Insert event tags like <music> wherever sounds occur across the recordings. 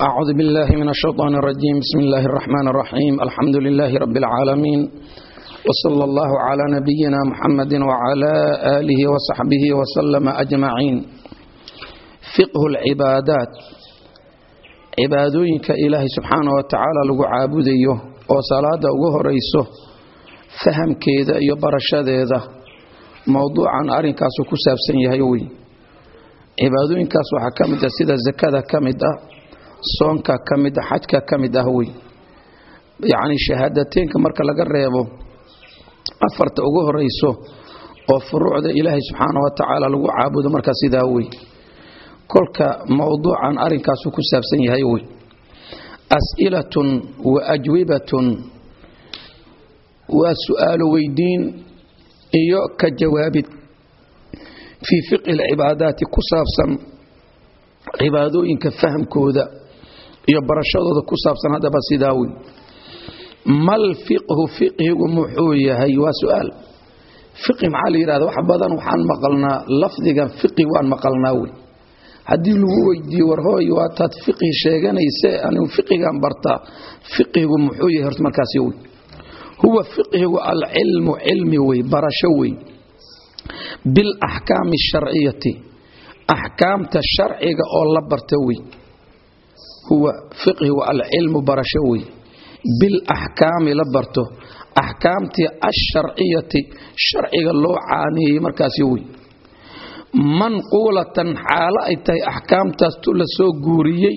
أعوذ بالله من الشيطان الرجيم بسم الله الرحمن الرحيم الحمد لله رب العالمين وصلى الله على نبينا محمد وعلى آله وصحبه وسلم أجمعين فقه العبادات cibaadooyinka ilaahay subxaana wa tacaala lagu caabudayo oo salaada ugu horeyso fahamkeeda iyo barashadeeda mowduucan arrinkaasu ku saabsan yahay wey cibaadooyinkaas waxaa ka mid ah sida zakada ka mid ah soonka ka mid ah xajka ka mid ah wey. Yacni shahaadateynka marka laga reebo afarta ugu horeyso oo furuucda ilaahay subxaana wa tacaala lagu caabudo markaa sidaa wey. Kolka mowduucan arrinkaasu ku saabsan yahay wey. As'ilatun wa ajwibatun. Waa su'aalo weydiin iyo ka jawaabid. Fii fiqhi lcibaadaati ku saabsan cibaadooyinka fahamkooda iyo barashadooda ku saabsan haddaba sidaa wey mal fiqhu fiqhigu muxuu yahay? Waa su'aal. Fiqhi maxaa la yidhahda wax badan waxaan maqalnaa lafdigan fiqhi waan maqalnaa wey haddii lagu weydiiye warhooy waataad fiqhi sheeganayse anigu fiqigan bartaa? Fiqhigu muxuu yahay horta markaasi wey huwa fiqhigu alcilmu cilmi wey barasho wey bilaxkaami asharciyati axkaamta sharciga oo la barta wey huwa fiqhigu alcilmu barasho wey bilaxkaami la barto. Axkaamtii asharciyati sharciga loo caaneeyey markaasi wey manquulatan xaalo ay tahay axkaamtaas tu la soo guuriyey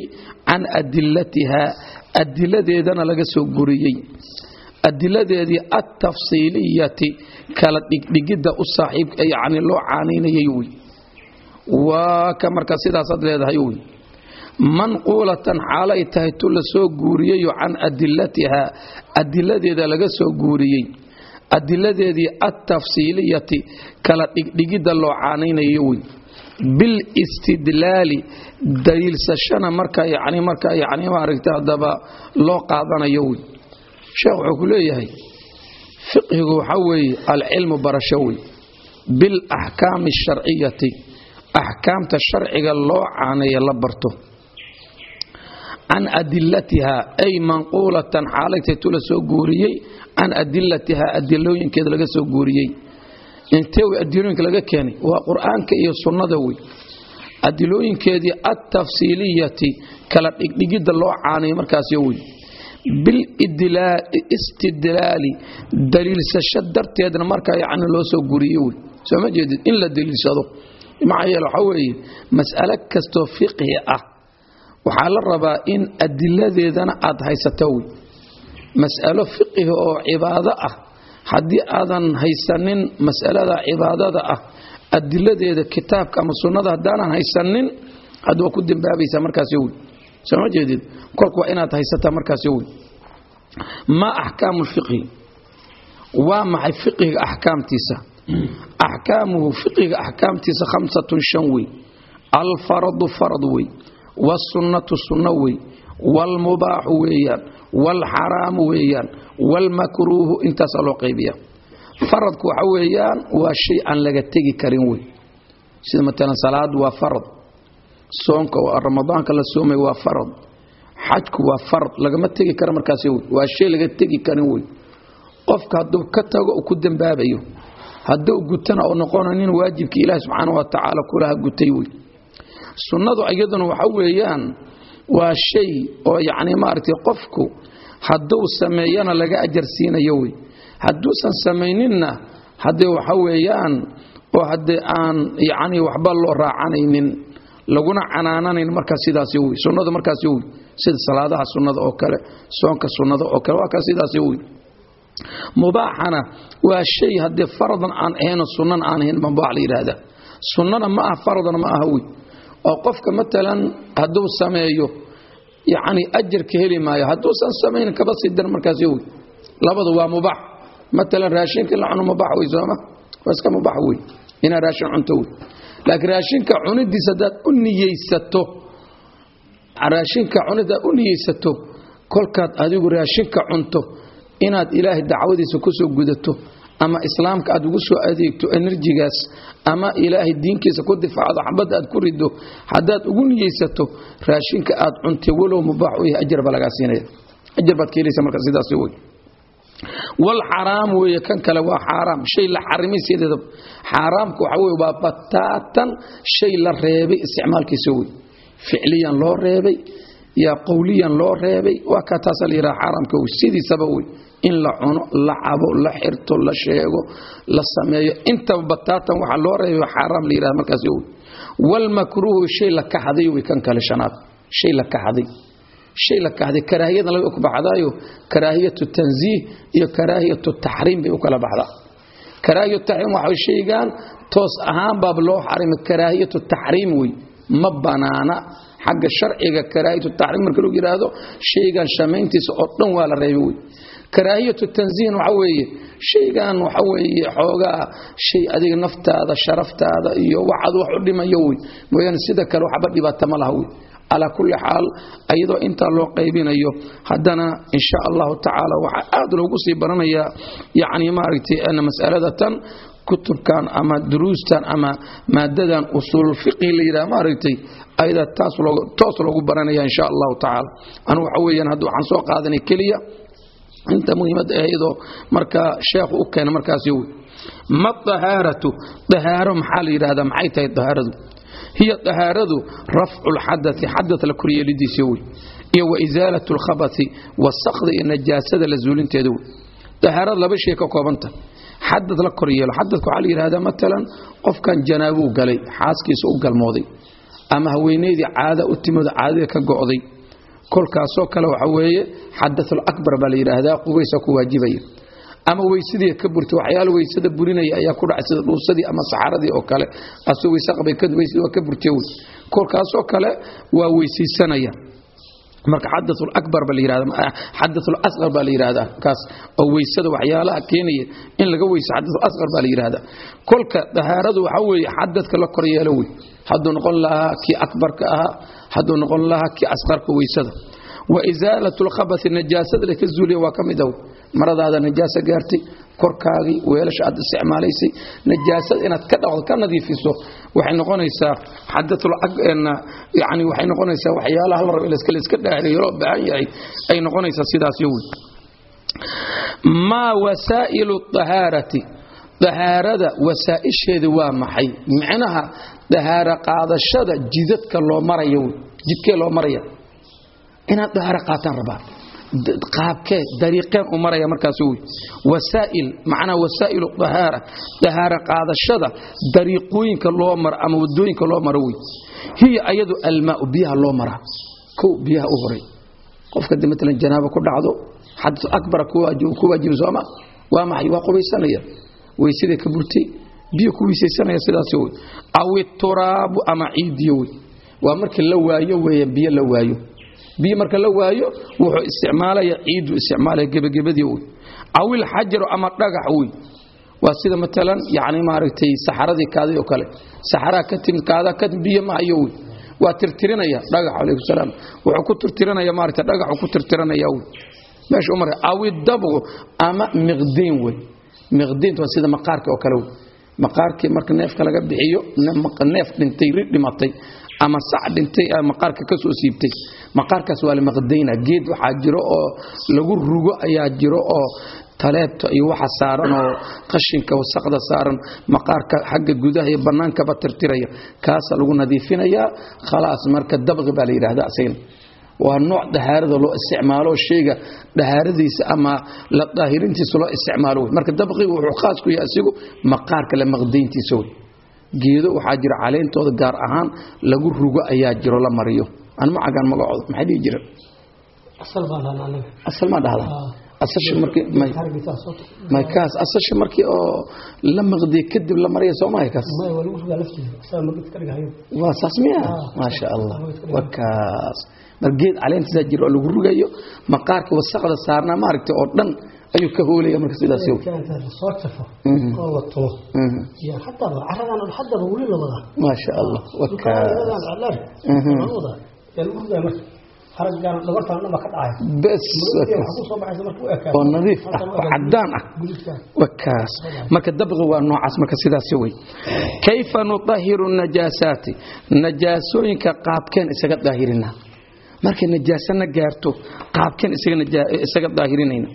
can adilatihaa adiladeedana laga soo guuriyey. Adiladeedii altafsiiliyati kala dhigdhigidda u saaxiib yani loo caanaynayay wey waa ka marka sidaasaad leedahay wey manquulatan xaalo ay tahay tu la soo guuriyeyo can adilatihaa adiladeeda laga soo guuriyey. Adiladeedii altafsiiliyati kala dhigdhigidda loo caanaynayo wey bilistidlaali daliilsashana marka yani marka yani maaragta haddaba loo qaadanayo wey sheekh wuxuu ku leeyahay fiqhigu waxa weeye alcilmu barasho wey bilaxkaami asharciyati axkaamta sharciga loo caaneeya la barto can adilatiha ay manquulatan xaalaytay tu la soo guuriyey can adilatiha adilooyinkeeda laga soo guuriyey. Intee wey adilooyinka laga keenay? Waa qur'aanka iyo sunnada wey adilooyinkeedii altafsiiliyati kala dhigdhigidda loo caanay markaas wey bilistidlaali daliilsasho darteedna markaa yani loo soo guriye wey soo ma jeedid in la daliilsado. Maxaa yeele waxaa weeye mas'alo kastoo fiqhi ah waxaa la rabaa in adiladeedana aad haysato wey mas'alo fiqihi oo cibaado ah. Haddii aadan haysanin mas'alada cibaadada ah adiladeeda kitaabka ama sunnada haddaanan haysanin hadda waa ku dembaabaysaa markaas wey soo ma jeedid? Kolku waa inaad haysataa markaas wey maa axkaamu lfiqhi waa maxay fiqhiga axkaamtiisa? Axkaamuhu fiqhiga axkaamtiisa khamsatun shan wey alfaradu farad wey wasunnatu sunno wey waalmubaaxu weeyaan waalxaraamu weeyaan waalmakruuhu intaasaa loo qaybiya faradku waxa weeyaan waa shay aan laga tegi karin wey sida matalan salaad waa farad soonka ramadaanka la soomay waa farad xajku waa farad lagama tegi karo markaas wey waa shay laga tegi karin wey qofka hadduu ka tago uu ku dembaabayo hadduu gutana oo noqona nin waajibkii ilaahi subxaana wa tacaala kulaha gutay wey sunnadu iyaduna waxa weeyaan waa shay oo yacni maaragtay qofku hadduu sameeyana laga ajar siinayo wey. Hadduusan samayninna haddee waxa weeyaan oo haddee aan yacni waxba loo raacanaynin laguna canaananayn markaas sidaas wey. Sunnadu markaas wey. Sida salaadaha sunnada oo kale soonka sunnada oo kale waa kaas sidaas wey. Mubaaxana waa shay haddee faradan aan ahayn sunnan aan ahayn mubaax la yidhaahda sunnana ma aha faradana ma aha wey oo qofka matalan hadduu sameeyo yacni ajarka heli maayo hadduusan samayn kaba sii dar markaas wey labadu waa mubaax. Matalan raashinka la cuno mubaax wey sooma? Waa iska mubaax wey. Inaad raashin cunto wey. Laakiin raashinka cunidiisa haddaad u niyeysato raashinka cunidaad u niyeysato kolkaad adigu raashinka cunto inaad ilaahay dacwadiisa ku soo gudato ama islaamka aad ugu soo adeegto enerjigaas ama ilaahay diinkiisa ku difaacdo xabadda aad ku rido haddaad ugu niyeysato raashinka aad cuntay walow mubaax u yahay ajar baa lagaa siinaya. Ajar baad ka helaysa marka sidaas wey walxaraam weeye kan kale waa xaaraam shay la xarimay sideeda xaaraamku waxa weye waa bataatan shay la reebay isticmaalkiisa wey ficliyan loo reebay yaa qowliyan loo reebay waa kaa taasa la yidhaha xaaraamka wey sidiisaba wey in la cuno la cabo la xirto la sheego la sameeyo. Intaba bataatan waxa loo reebay xaaraam la yidhaha markaas wey walmakruuhu shay la kaxday wey kan kale shanaad. Shay la kaxday shay la kahday karaahiyadan laba ku baxdaayo. Karaahiyatu tanziih iyo karaahiyatu taxriim bay u kala baxdaa. Karaahiyatu taxriim waxa shaygan toos ahaan baab loo xarimay karaahiyatu taxriim wey ma banaana xagga sharciga karaahiyatu taxriim marka lagu yidhaahdo shaygan shamayntiisa oo dhan waa la reebay wey. Karaahiyatu tanziihna waxa weeye shaygan waxa weeye xoogaa shay adiga naftaada sharaftaada iyo waxaad wax u dhimayo wey. Mooyaane sida kale waxba dhibaata ma laha wey. Calaa kulli xaal iyadoo intaa loo qaybinayo haddana insha allahu tacaala waxaa aad loogu sii baranayaa yacni maaragtay masalada tan kutubkan ama duruustan ama maadadan usuululfiqhi la yidhaha maaragtay ayadaa taas toos loogu baranaya insha allahu tacaala. Anu waxa weeyaan hadda waxaan soo qaadanay keliya inta muhiimadda ahaydoo marka sheekhu u keena markaasi wey ma dahaaratu dahaaro maxaa la yidhahdaa maxay tahay dahaaradu hiya dahaaradu rafcu lxadai xadad la koryeelidiisa wey iyo wa isaalat lkhabati wasakda iyo najaasada la zuulinteeda wey dahaarada laba shay ka koobanta xadad la koryeelo xadadka waxaa la yidhahdaa matalan qofkan janaabuu galay xaaskiisa u galmooday ama haweenaydii caada u timooda caadada ka go'day. Kolkaasoo kale waxa weeye xadatul akbar baa la yidhaahdaa qubaysa ku waajibaya. Ama weysadii ka burtay waxyaalo weysada burinaya ayaa ku dhacay sida dhuusadii ama saxaradii oo kale asoo weyse qabay ka burtay. Kolkaasoo kale waa weysaysanaya marka xadatul akbar baa la yidhahdaa xadatul asqar baa la yidhahdaa kaas oo weysada waxyaalaha keenaya in laga weyso xadatul asqar baa la yidhahdaa kolka dahaaradu waxa weeye xadadka la kor yeelo wey. Hadduu noqon lahaa kii akbarka ahaa hadduu noqon lahaa kii asqarka weysada wa isaalatu lkhabati najaasada la ka zuuliya waa ka mid ah maradaada najaasa gaartay korkaagii weelasha aad isticmaalaysay najaasada inaad ka dhaqdo ka nadiifiso waxay noqonaysaa xadatul waxay noqonaysaa waxyaalaha la rabo in layska dhaariyo loo baahan yahay ay noqonaysaa sidaas yowy maa wasaa'ilu dahaarati dahaarada wasaa'isheeda waa maxay micnaha dahaaro qaadashada jidadka loo marayo wey jidkee loo maraya inaad dahaaro qaataan rabaa. Qaabkee dariiqeen u maraya markaas wey wasaa'il macnaha wasaa'ilu dahaara dahaaro qaadashada dariiqooyinka loo maro ama waddooyinka loo maro wey hiya ayadu almaau biyaha loo maraa. Kow biyaha u horay. Qofka de maalan janaaba ku dhacdo xadis akbara ku waajibi sooma waa maxay? Waa qubaysanaya. Weysadii ka burtay? Biyo ku weysaysanaya sidaas wey aw ituraabu ama ciidiyo wey waa markii la waayo weeye biyo la waayo biyo marka la waayo wuxuu isticmaalaya ciidu isticmaalaya gebagabadii wey awil xajaru ama dhagax wey waa sida maalan yani maaragtay saxaradii kaaday oo kale. Saxaraa ka timid kaadaa ka biyo ma wey waa tirtirinaya dhagax calaykum salaam. Wuxuu ku tirtirinaya maaragtay dhagaxu ku tirtirinaya wey meesha u maray awi ama miqdiin wey miqdiinta waa sida maqaarka oo kale wey maqaarkii marka neefka laga bixiyo neef dhintay ri dhimatay ama sac dhintay maqaarka ka siibtay. Maqaarkaas waa la maqdayna geed waxaa jiro oo lagu rugo ayaa jiro oo taleebta iyo waxa saaran oo qashinka wasaqda saaran. Maqaarka xagga gudaha iyo bannaankaba tirtiraya. Kaasa lagu nadiifinayaa. Khalaas marka dabqi baa la yidhahda asagana waa nooc dahaarada loo isticmaalo shayga. Dahaaradiisa ama la daahirintiisa loo isticmaalo. Marka dabqiga wuxuu khaas ku yahay asigu maqaarka la maqdayntiisa wey geedo waxaa jira caleyntooda gaar ahaan lagu rugo ayaa jiro la mariyo. Anma cagaan magacooda maxay dhihi jireen? Asal maa dhahda asasha markii may kaas. Asasha markii oo la maqdiye kadib la mariya soo mahay kaas? Waa saas miya maasha allah. Waa kaas. Mar geed caleentiisaa jiro oo lagu rugayo maqaarkii wasaqda saarnaa maaragtay oo dhan ayuu ka hoolaya marka sidaas soo jafo oo la tumo xataa caradan xadaba weli la wadaa. Maasha allah baxaysa marka oo nadiif ah oo ah. Gudubka wakaas. Marka dabqi waa noocaas marka sidaas wey kayfa nuطahiru najaasaati najaasooyinka qaabkeen isaga daahirina markay najaasana gaarto qaabkeen isaga daahirinayna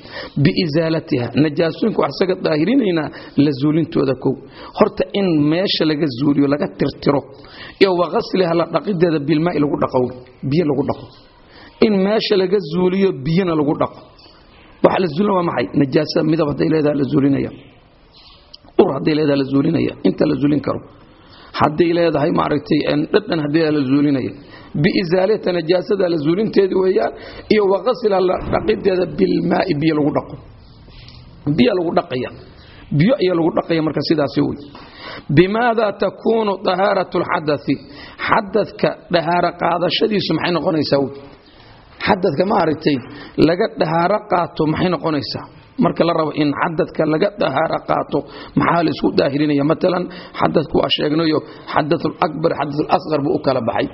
biisaalatiha najaasooyinka wax isaga daahirinaynaa la zuulintooda kow. Horta in meesha laga zuuliyo laga tirtiro iyo waqasliha la dhaqideeda bilmaai lagu dhaqo biyo lagu dhaqo. In meesha laga zuuliyo biyona lagu dhaqo. Waxa la zuulina waa maxay? Najaasada midab hadday leedahay la zuulinaya. Ur hadday leedahay la zuulinaya. Inta la zuulin karo. Hadday leedahay maaragtay dhadhan hadday la zuulinaya biisaalata najaasada la zuulinteeda weeyaan iyo waqasila la dhaqideeda bilmaai biyo lagu dhaqo biyo lagu dhaqaya biyo ayaa lagu dhaqaya marka sidaasi wey bimaada takuunu dahaaratu lxadai xadadka dhahaaro qaadashadiisu maxay noqonaysaa wey xadadka maaragtay laga dhahaaro qaato maxay noqonaysaa marka la rabo in xadadka laga dhahaaro qaato maxaa la isku daahirinaya maalan xadadku waa sheegnayo xadathulakbar xadathulaqar buu u kala baxay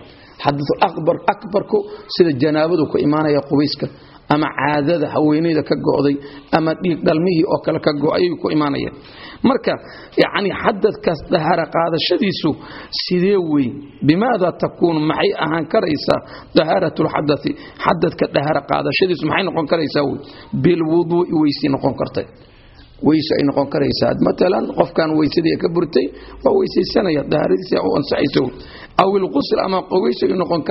xadathulakbar akbarku sida janaabadu ku imaanaya qubayska ama caadada haweenayda ka go'day ama dhiig dhalmihii oo kale ka go' ayay ku imaanayaan marka yani xadadkaas dhahaaro qaadashadiisu sidee wey bimaada takuunu maxay ahaan karaysaa dahaaratu lxadai xadadka dhahaaro qaadashadiisu maxay noqon karaysaa wey bilwuduui weysii noqon kartay. Weyse ay noqon karaysaa. Maalan qofkan weysadii ka burtay waa weysaysanaya dahaaradiisa u ansaxayso aw ilqusl ama qubays ayuu noqon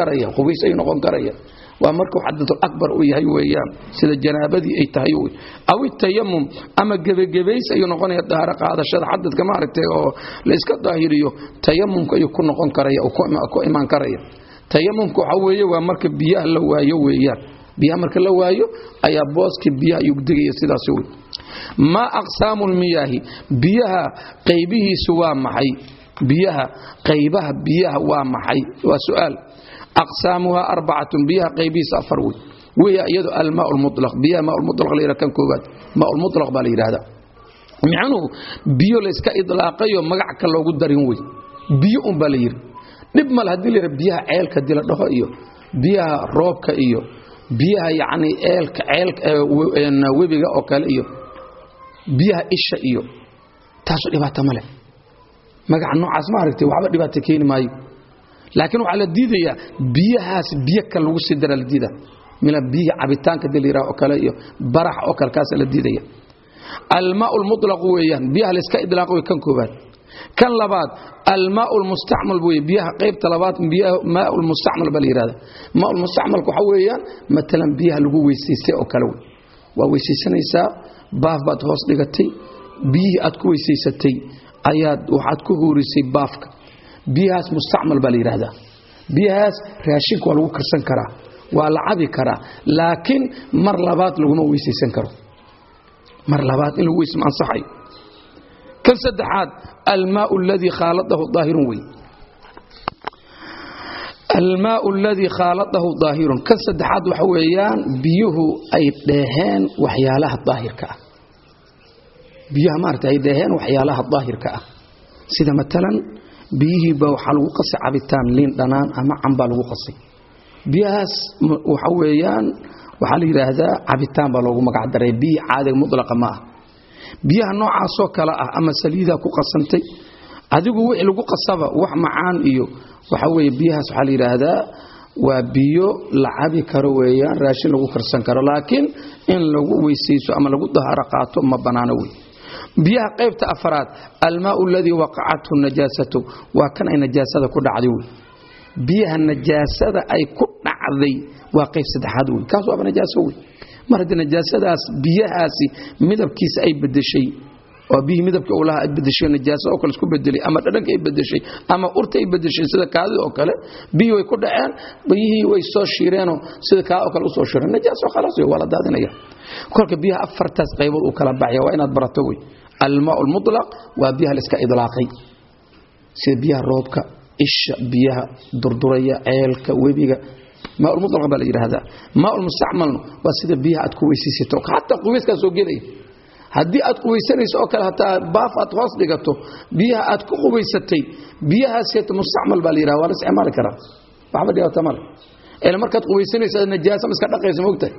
karaya waa markuu xadathulakbar uu yahay weeyaan sida janaabadii ay tahay wey aw itayamum ama gebagebays ayuu noqonaya dahaaro qaadashada xadadka maaragtay oo la iska daahiriyo tayamumka ayuu ku noqon karaya ku imaan karaya. Tayamumka waxa weeye waa marka biyaha la waayo weeyaan. Biyaha marka la waayo ayaa booskii biyaha ayuu degaya sidaas wey maa aqsaamu lmiyaahi biyaha qaybihiisu waa maxay biyaha qaybaha biyaha waa maxay? Waa su'aal. Aqsaamuha arbacatun biyaha qaybihiisa afar wey weya iyado almaa lmulaq biyaha maa lmulaq la yidhaha kan koobaad maa lmulaq baa la yidhahdaa micnuhu biyo layska idlaaqayo magac ka loogu darin wey biyo un baa la yidhi. Dhib male haddii la biyaha ceelka dila dhaho iyo biyaha roobka iyo biyaha yacni eelka ceelka ee we- een webiga oo kale iyo biyaha isha iyo taasu dhibaato male magaca noocaas ma aragtay waxba dhibaato keeni maayo. Laakiin waxaa la diidayaa biyahaas biyo kale lagu sii dara la diida mila biyihi cabitaanka yidhaha oo kale iyo barax oo kale kaasa la diidaya almaa lmulaq weeyaan biyaha layska idlaaqo way kan koobaad kan labaad almaa lmustacmal weye biyaha qaybta labaad biyaha maa lmustacmal baa la yidhahda maa lmustacmalka waxa weeyaan matalan biyaha lagu weysaystay oo kale wey waa weysaysanaysaa baaf baad hoos dhigatay biyihii aad ku weysaysatay ayaad waxaad ku huurisay baafka. Biyahaas mustacmal baa la yidhaahdaa biyahaas raashinka waa lagu karsan karaa waa la cabi karaa laakiin mar labaad laguma weysaysan karo. Mar labaad in lagu weys ma ansaxayo kan saddexaad almaau aladii khaaladahu daahirun wey. Almaau aladii khaaladahu daahirun. Kan saddexaad waxa weeyaan biyuhu ay dheeheen waxyaalaha daahirka ah biyaha maarata ay dheeheen waxyaalaha daahirka ah. Sida matalan biyihiiba waxaa lagu qasay cabitaan liin dhanaan ama cambaa lagu qasay biyahaas waxa weeyaan waxaa la yidhaahdaa cabitaan baa loogu magac daray biyi caadiga mutlaqa ma ah biyaha noocaasoo kale ah ama saliidaa ku qasantay adigu wixii lagu qasaba wax macaan iyo waxa weeye biyahaas waxaa la yidhaahdaa waa biyo la cabi karo weeyaan raashin lagu karsan karo. Laakiin in lagu weysayso ama lagu daharo qaato ma bannaano wey biyaha qaybta afaraad almaau aladii waqacathu najaasatu waa kan ay najaasada ku dhacday wey biyaha najaasada ay ku dhacday waa qayb saddexaad wey kaas waaba najaaso wey mar haddii najaasadaas biyahaasi midabkiisa ay bedeshay oo biyihii midabka uu lahaa ay bedeshay najaaso oo kale isku bedelay ama dhadhanka ay bedeshay ama urta ay bedeshay sida kaadida oo kale biyihii way ku dhaceen biyihii way soo shiireenoo sida kaa oo kale u soo shireen. Najaaso khalaas waa la daadinaya. Kolka biyaha afartaas qaybood uu kala baxaya waa inaad barato wey. Almaa lmutlaq waa biyaha la idlaaqay. Sida biyaha roobka isha biyaha durduraya ceelka webiga. Maa mulaq baa la yidhaahdaa. Maa mustacmalna waa sida biyaha aad ku weysaysato. Xataa qubayskaa soo gelaya haddii aad qubaysanayso oo kale hataa baaf aad hoos dhigato biyaha aad ku qubaysatay biyahaas mustacmal baa la yidhahda waa la isticmaali karaa. Waxba dhibaato male ila markaad qubaysanaysa najaasa ma iska dhaqaysa moogtahay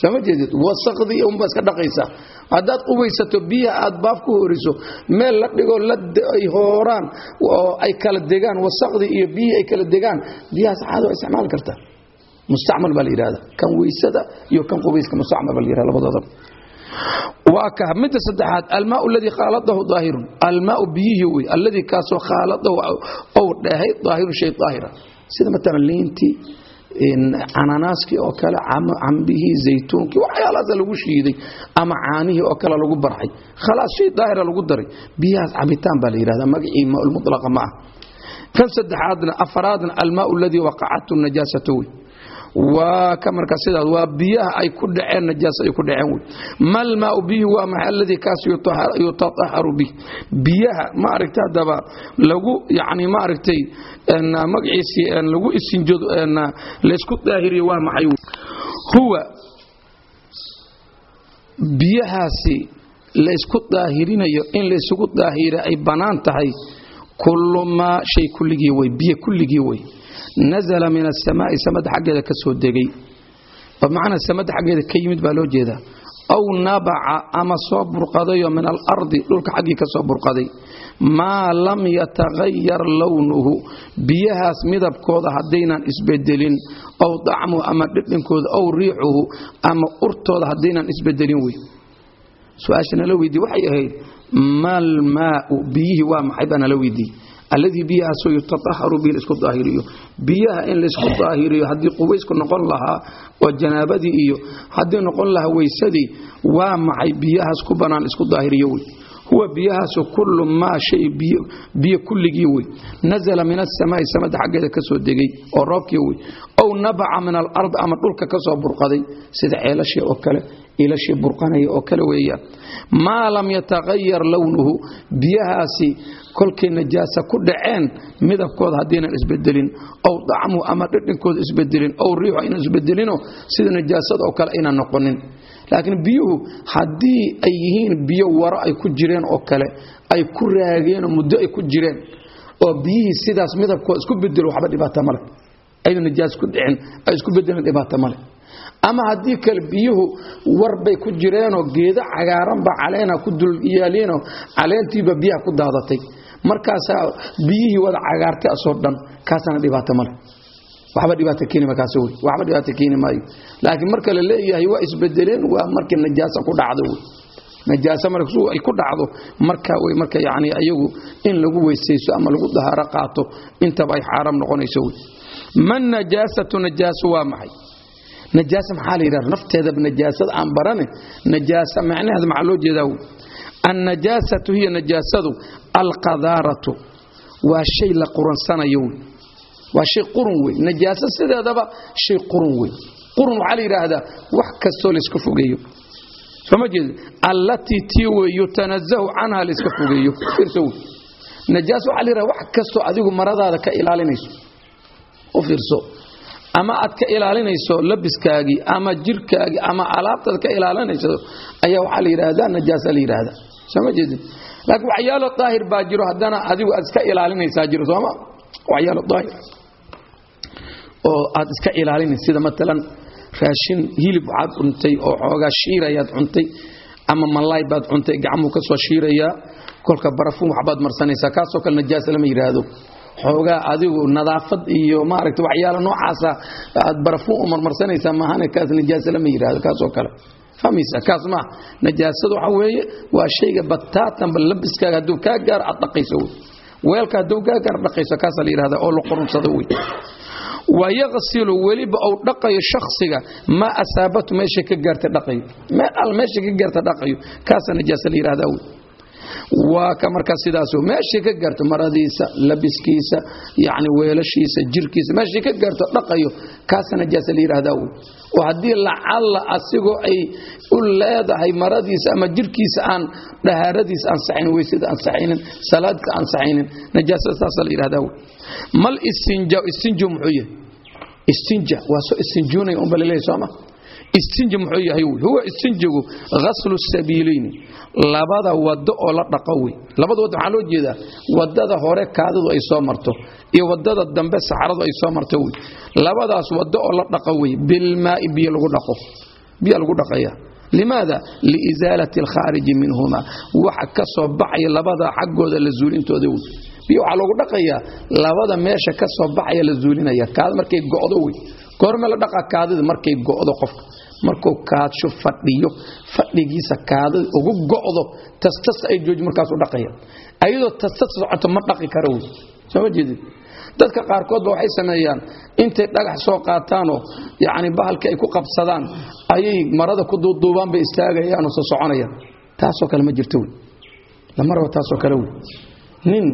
soo ma jeedid? Wasaqdii unba iska dhaqaysaa haddaad qubaysato biyaha aad baaf ku horiso meel la dhigo ay hooraan oo ay kala degaan wasaqdii iyo biyihii ay kala degaan biyahaas caado waa isticmaali kartaa. Mustacmal baa la yidhahda kan weysada iyo kan qubayska mustacmal baa la yidhahda labadoodaba waa ka saddexaad almaau aladii khaaladahu daahirun. Almaau biyihii wey alladii kaasoo khaaladahu ou dhehay daahirun shay daahira. Sida matalan liintii cananaaskii oo kale cambihii zaytuunkii waxyaalahaasa lagu shiiday ama caanihii oo kale lagu barxay. Khalaas shay daahira lagu daray. Biyahaas cabitaan baa la yidhahda magacii maaulmutlaqa ma ah. Kan saddexaadna afaraadna almaau aladii waqacatu najaasatu wey waa ka marka sidaas waa biyaha ay ku dhaceen najaas ay ku dhaceen wey mal maau bihi waa maxay alladii kaas yutataharu bih biyaha ma aragtay haddaba lagu yacni ma aragtay magaciisii lagu isinjoodo laysku daahiriyo waa maxay huwa biyahaasi laysku daahirinayo in laysugu daahira ay bannaan tahay kullu maa shay kulligii wey biyo kulligii wey nazala min asamaai samada xaggeeda ka soo degay. Bimacnaa samada xaggeeda ka yimid baa loo jeedaa. Aw nabaca ama soo burqadayoo min alardi dhulka xaggii ka soo burqaday. Maa lam yatagayar lownuhu biyahaas midabkooda haddaynan isbedelin. Ow dacmuhu ama dhidhinkooda ow riixuhu ama urtooda haddaynan isbedelin wey su'aasha nala weydiye waxay ahayd malmaau biyihii waa maxay? baa nala weydiiye alladii biyahaasoo yutaaharu bihi la isku daahiriyo biyaha in laysku daahiriyo haddii qubaysku noqon lahaa oo janaabadii iyo haddii noqon lahaa weysadii waa maxay biyahaas ku bannaan isku daahiriyo wey huwa biyahaasu kullu maa shay biyo kulligii wey nazala min asamaai samada xaggeeda ka soo degay oo roobkii wey ow nabaca min alard ama dhulka ka soo burqaday sida ceelashii oo kale ilashii burqanaya oo kale weeyaan maa lam yatagayar lownuhu biyahaasi kolkay najaasa ku dhaceen midabkooda haddaynan isbedelin ow dacmuhu ama dhidhinkooda isbedelin ow riixu aynan isbedelino sida najaasada oo kale aynan noqonin. Laakiin biyuhu haddii ay yihiin biyo waro ay ku jireen oo kale ay ku raageenoo muddo ay ku jireen oo biyihii sidaas midabkooda isku bedelo waxba dhibaata male ayna najaas ku dhicin ay isku bedeleen dhibaata male ama haddii kale biyuhu warbay ku jireenoo geedo cagaaranba caleena ku dulyaaleenoo caleentiiba biyaha ku daadatay. Markaasaa biyihii wada cagaartay asoo dhan kaasana dhibaato male. Wey. Waxba dhibaato keeni maayo. Laakiin marka la leeyahay waa isbedeleen waa markii najaasa ku dhacdo wey. Najaasa markuu ay ku dhacdo marka way marka yacni ayagu in lagu weysayso ama lagu dahaaro qaato intaba ay xaaraam noqonayso wey. Man najaasatu najaaso waa maxay najaasa maxaa la yidhahda nafteedaba najaasada aan barane najaasa macnaheeda maxaa loo jeedaa wey annajaasatu hiya najaasadu alqadaaratu. Waa shay la quransanayo wey waa shay qurun wey najaaso sideedaba shay qurun wey qurun waxaa la yidhaahdaa wax kastoo layska fogeeyo. Soo ma jeed allatii tii wey yutanazahu canha layska fogeeyo. Fiirso wey najaas waxaa la yidhahda wax kastoo adigu maradaada ka ilaalinayso. U fiirso ama aad ka ilaalinayso labiskaagii ama jirkaagii ama alaabtaad ka ilaalinayso ayaa waxaa la yidhaahdaa najaasa la yidhaahdaa soo ma jeedin. Laakiin waxyaalo daahir baa jiro haddana adigu aad iska ilaalinaysaa jiro sooma? Waxyaalo daahir. Oo aad iska ilaalinaysa sida matalan raashin hilib waxaad cuntay oo xoogaa shiirayaad cuntay ama malaay baad cuntay gacmuu ka soo shiirayaa kolka barafuun waxbaad marsanaysaa kaasoo kale najaasa lama yidhaahdo xoogaa adigu nadaafad iyo maaragta waxyaala noocaasa aad barafuun marmarsanaysaa maahane kaas najaasa lama yidhaahdo kaasoo kale. Fahmaysa kaas maaha najaasada waxa weeye waa shayga bataatanba labiskaaga hadduu kaa gaaro aad dhaqayso wey. Weelka hadduu kaa gaaro dhaqayso kaasaa la yidhahda oo la qurunsado wey. Wayaqsilu weliba ou dhaqayo shakhsiga maa asaabatu meeshay ka gaarta dhaqayo. Meel al meeshay ka gaarta dhaqayo kaasaa najaasa la yidhahdaa wey waa ka markaa sidaas meeshay ka gaarto maradiisa labiskiisa yani weelashiisa jirkiisa meeshay ka gaarto dhaqayo kaasa najaasa la yidhahdaa wey oo haddii lacalla asigoo ay u leedahay maradiisa ama jirkiisa aan dhahaaradiisa ansaxaynin weysada ansaxaynin salaadka ansaxaynin najaasada saasa la yidhahdaa wey mal istinja istinju muxuu yahay? Istinja waa soo istinjuunaya unba la leeyahay sooma istinji muxuu yahay? Huwa istinjigu ghaslu sabiilayni labada wado oo la dhaqo wey. Labada wado waxaa loo jeedaa waddada hore kaadidu ay soo marto iyo waddada dambe saxaradu ay soo marto wey. Labadaas wado oo la dhaqo wey bilmaai biyo lagu dhaqo. Biya lagu dhaqaya. Limaada? Liisaalati alkhaariji minhuma waxa ka soo baxaya labada xaggooda la zuulintooda wey. Biyo waxaa loogu dhaqayaa labada meesha ka soo baxaya la zuulinaya. Kaada markay go'do wey. Goorme la dhaqa kaadida markay go'do qofka markuu kaadsho fadhiyo fadhigiisa kaadida ugu go'do tastas ay jooji markaasuu dhaqaya. Ayadoo tastas socoto ma dhaqi kara wey. Soo ma jeedid dadka qaarkoodba waxay sameeyaan intay dhagax soo qaataanoo yacni bahalka ay ku qabsadaan ayay marada ku duuduubaan bay istaagayaan oo soo soconayaan. Taasoo kale ma jirto wey. Lama rabo taasoo kale wey. Nin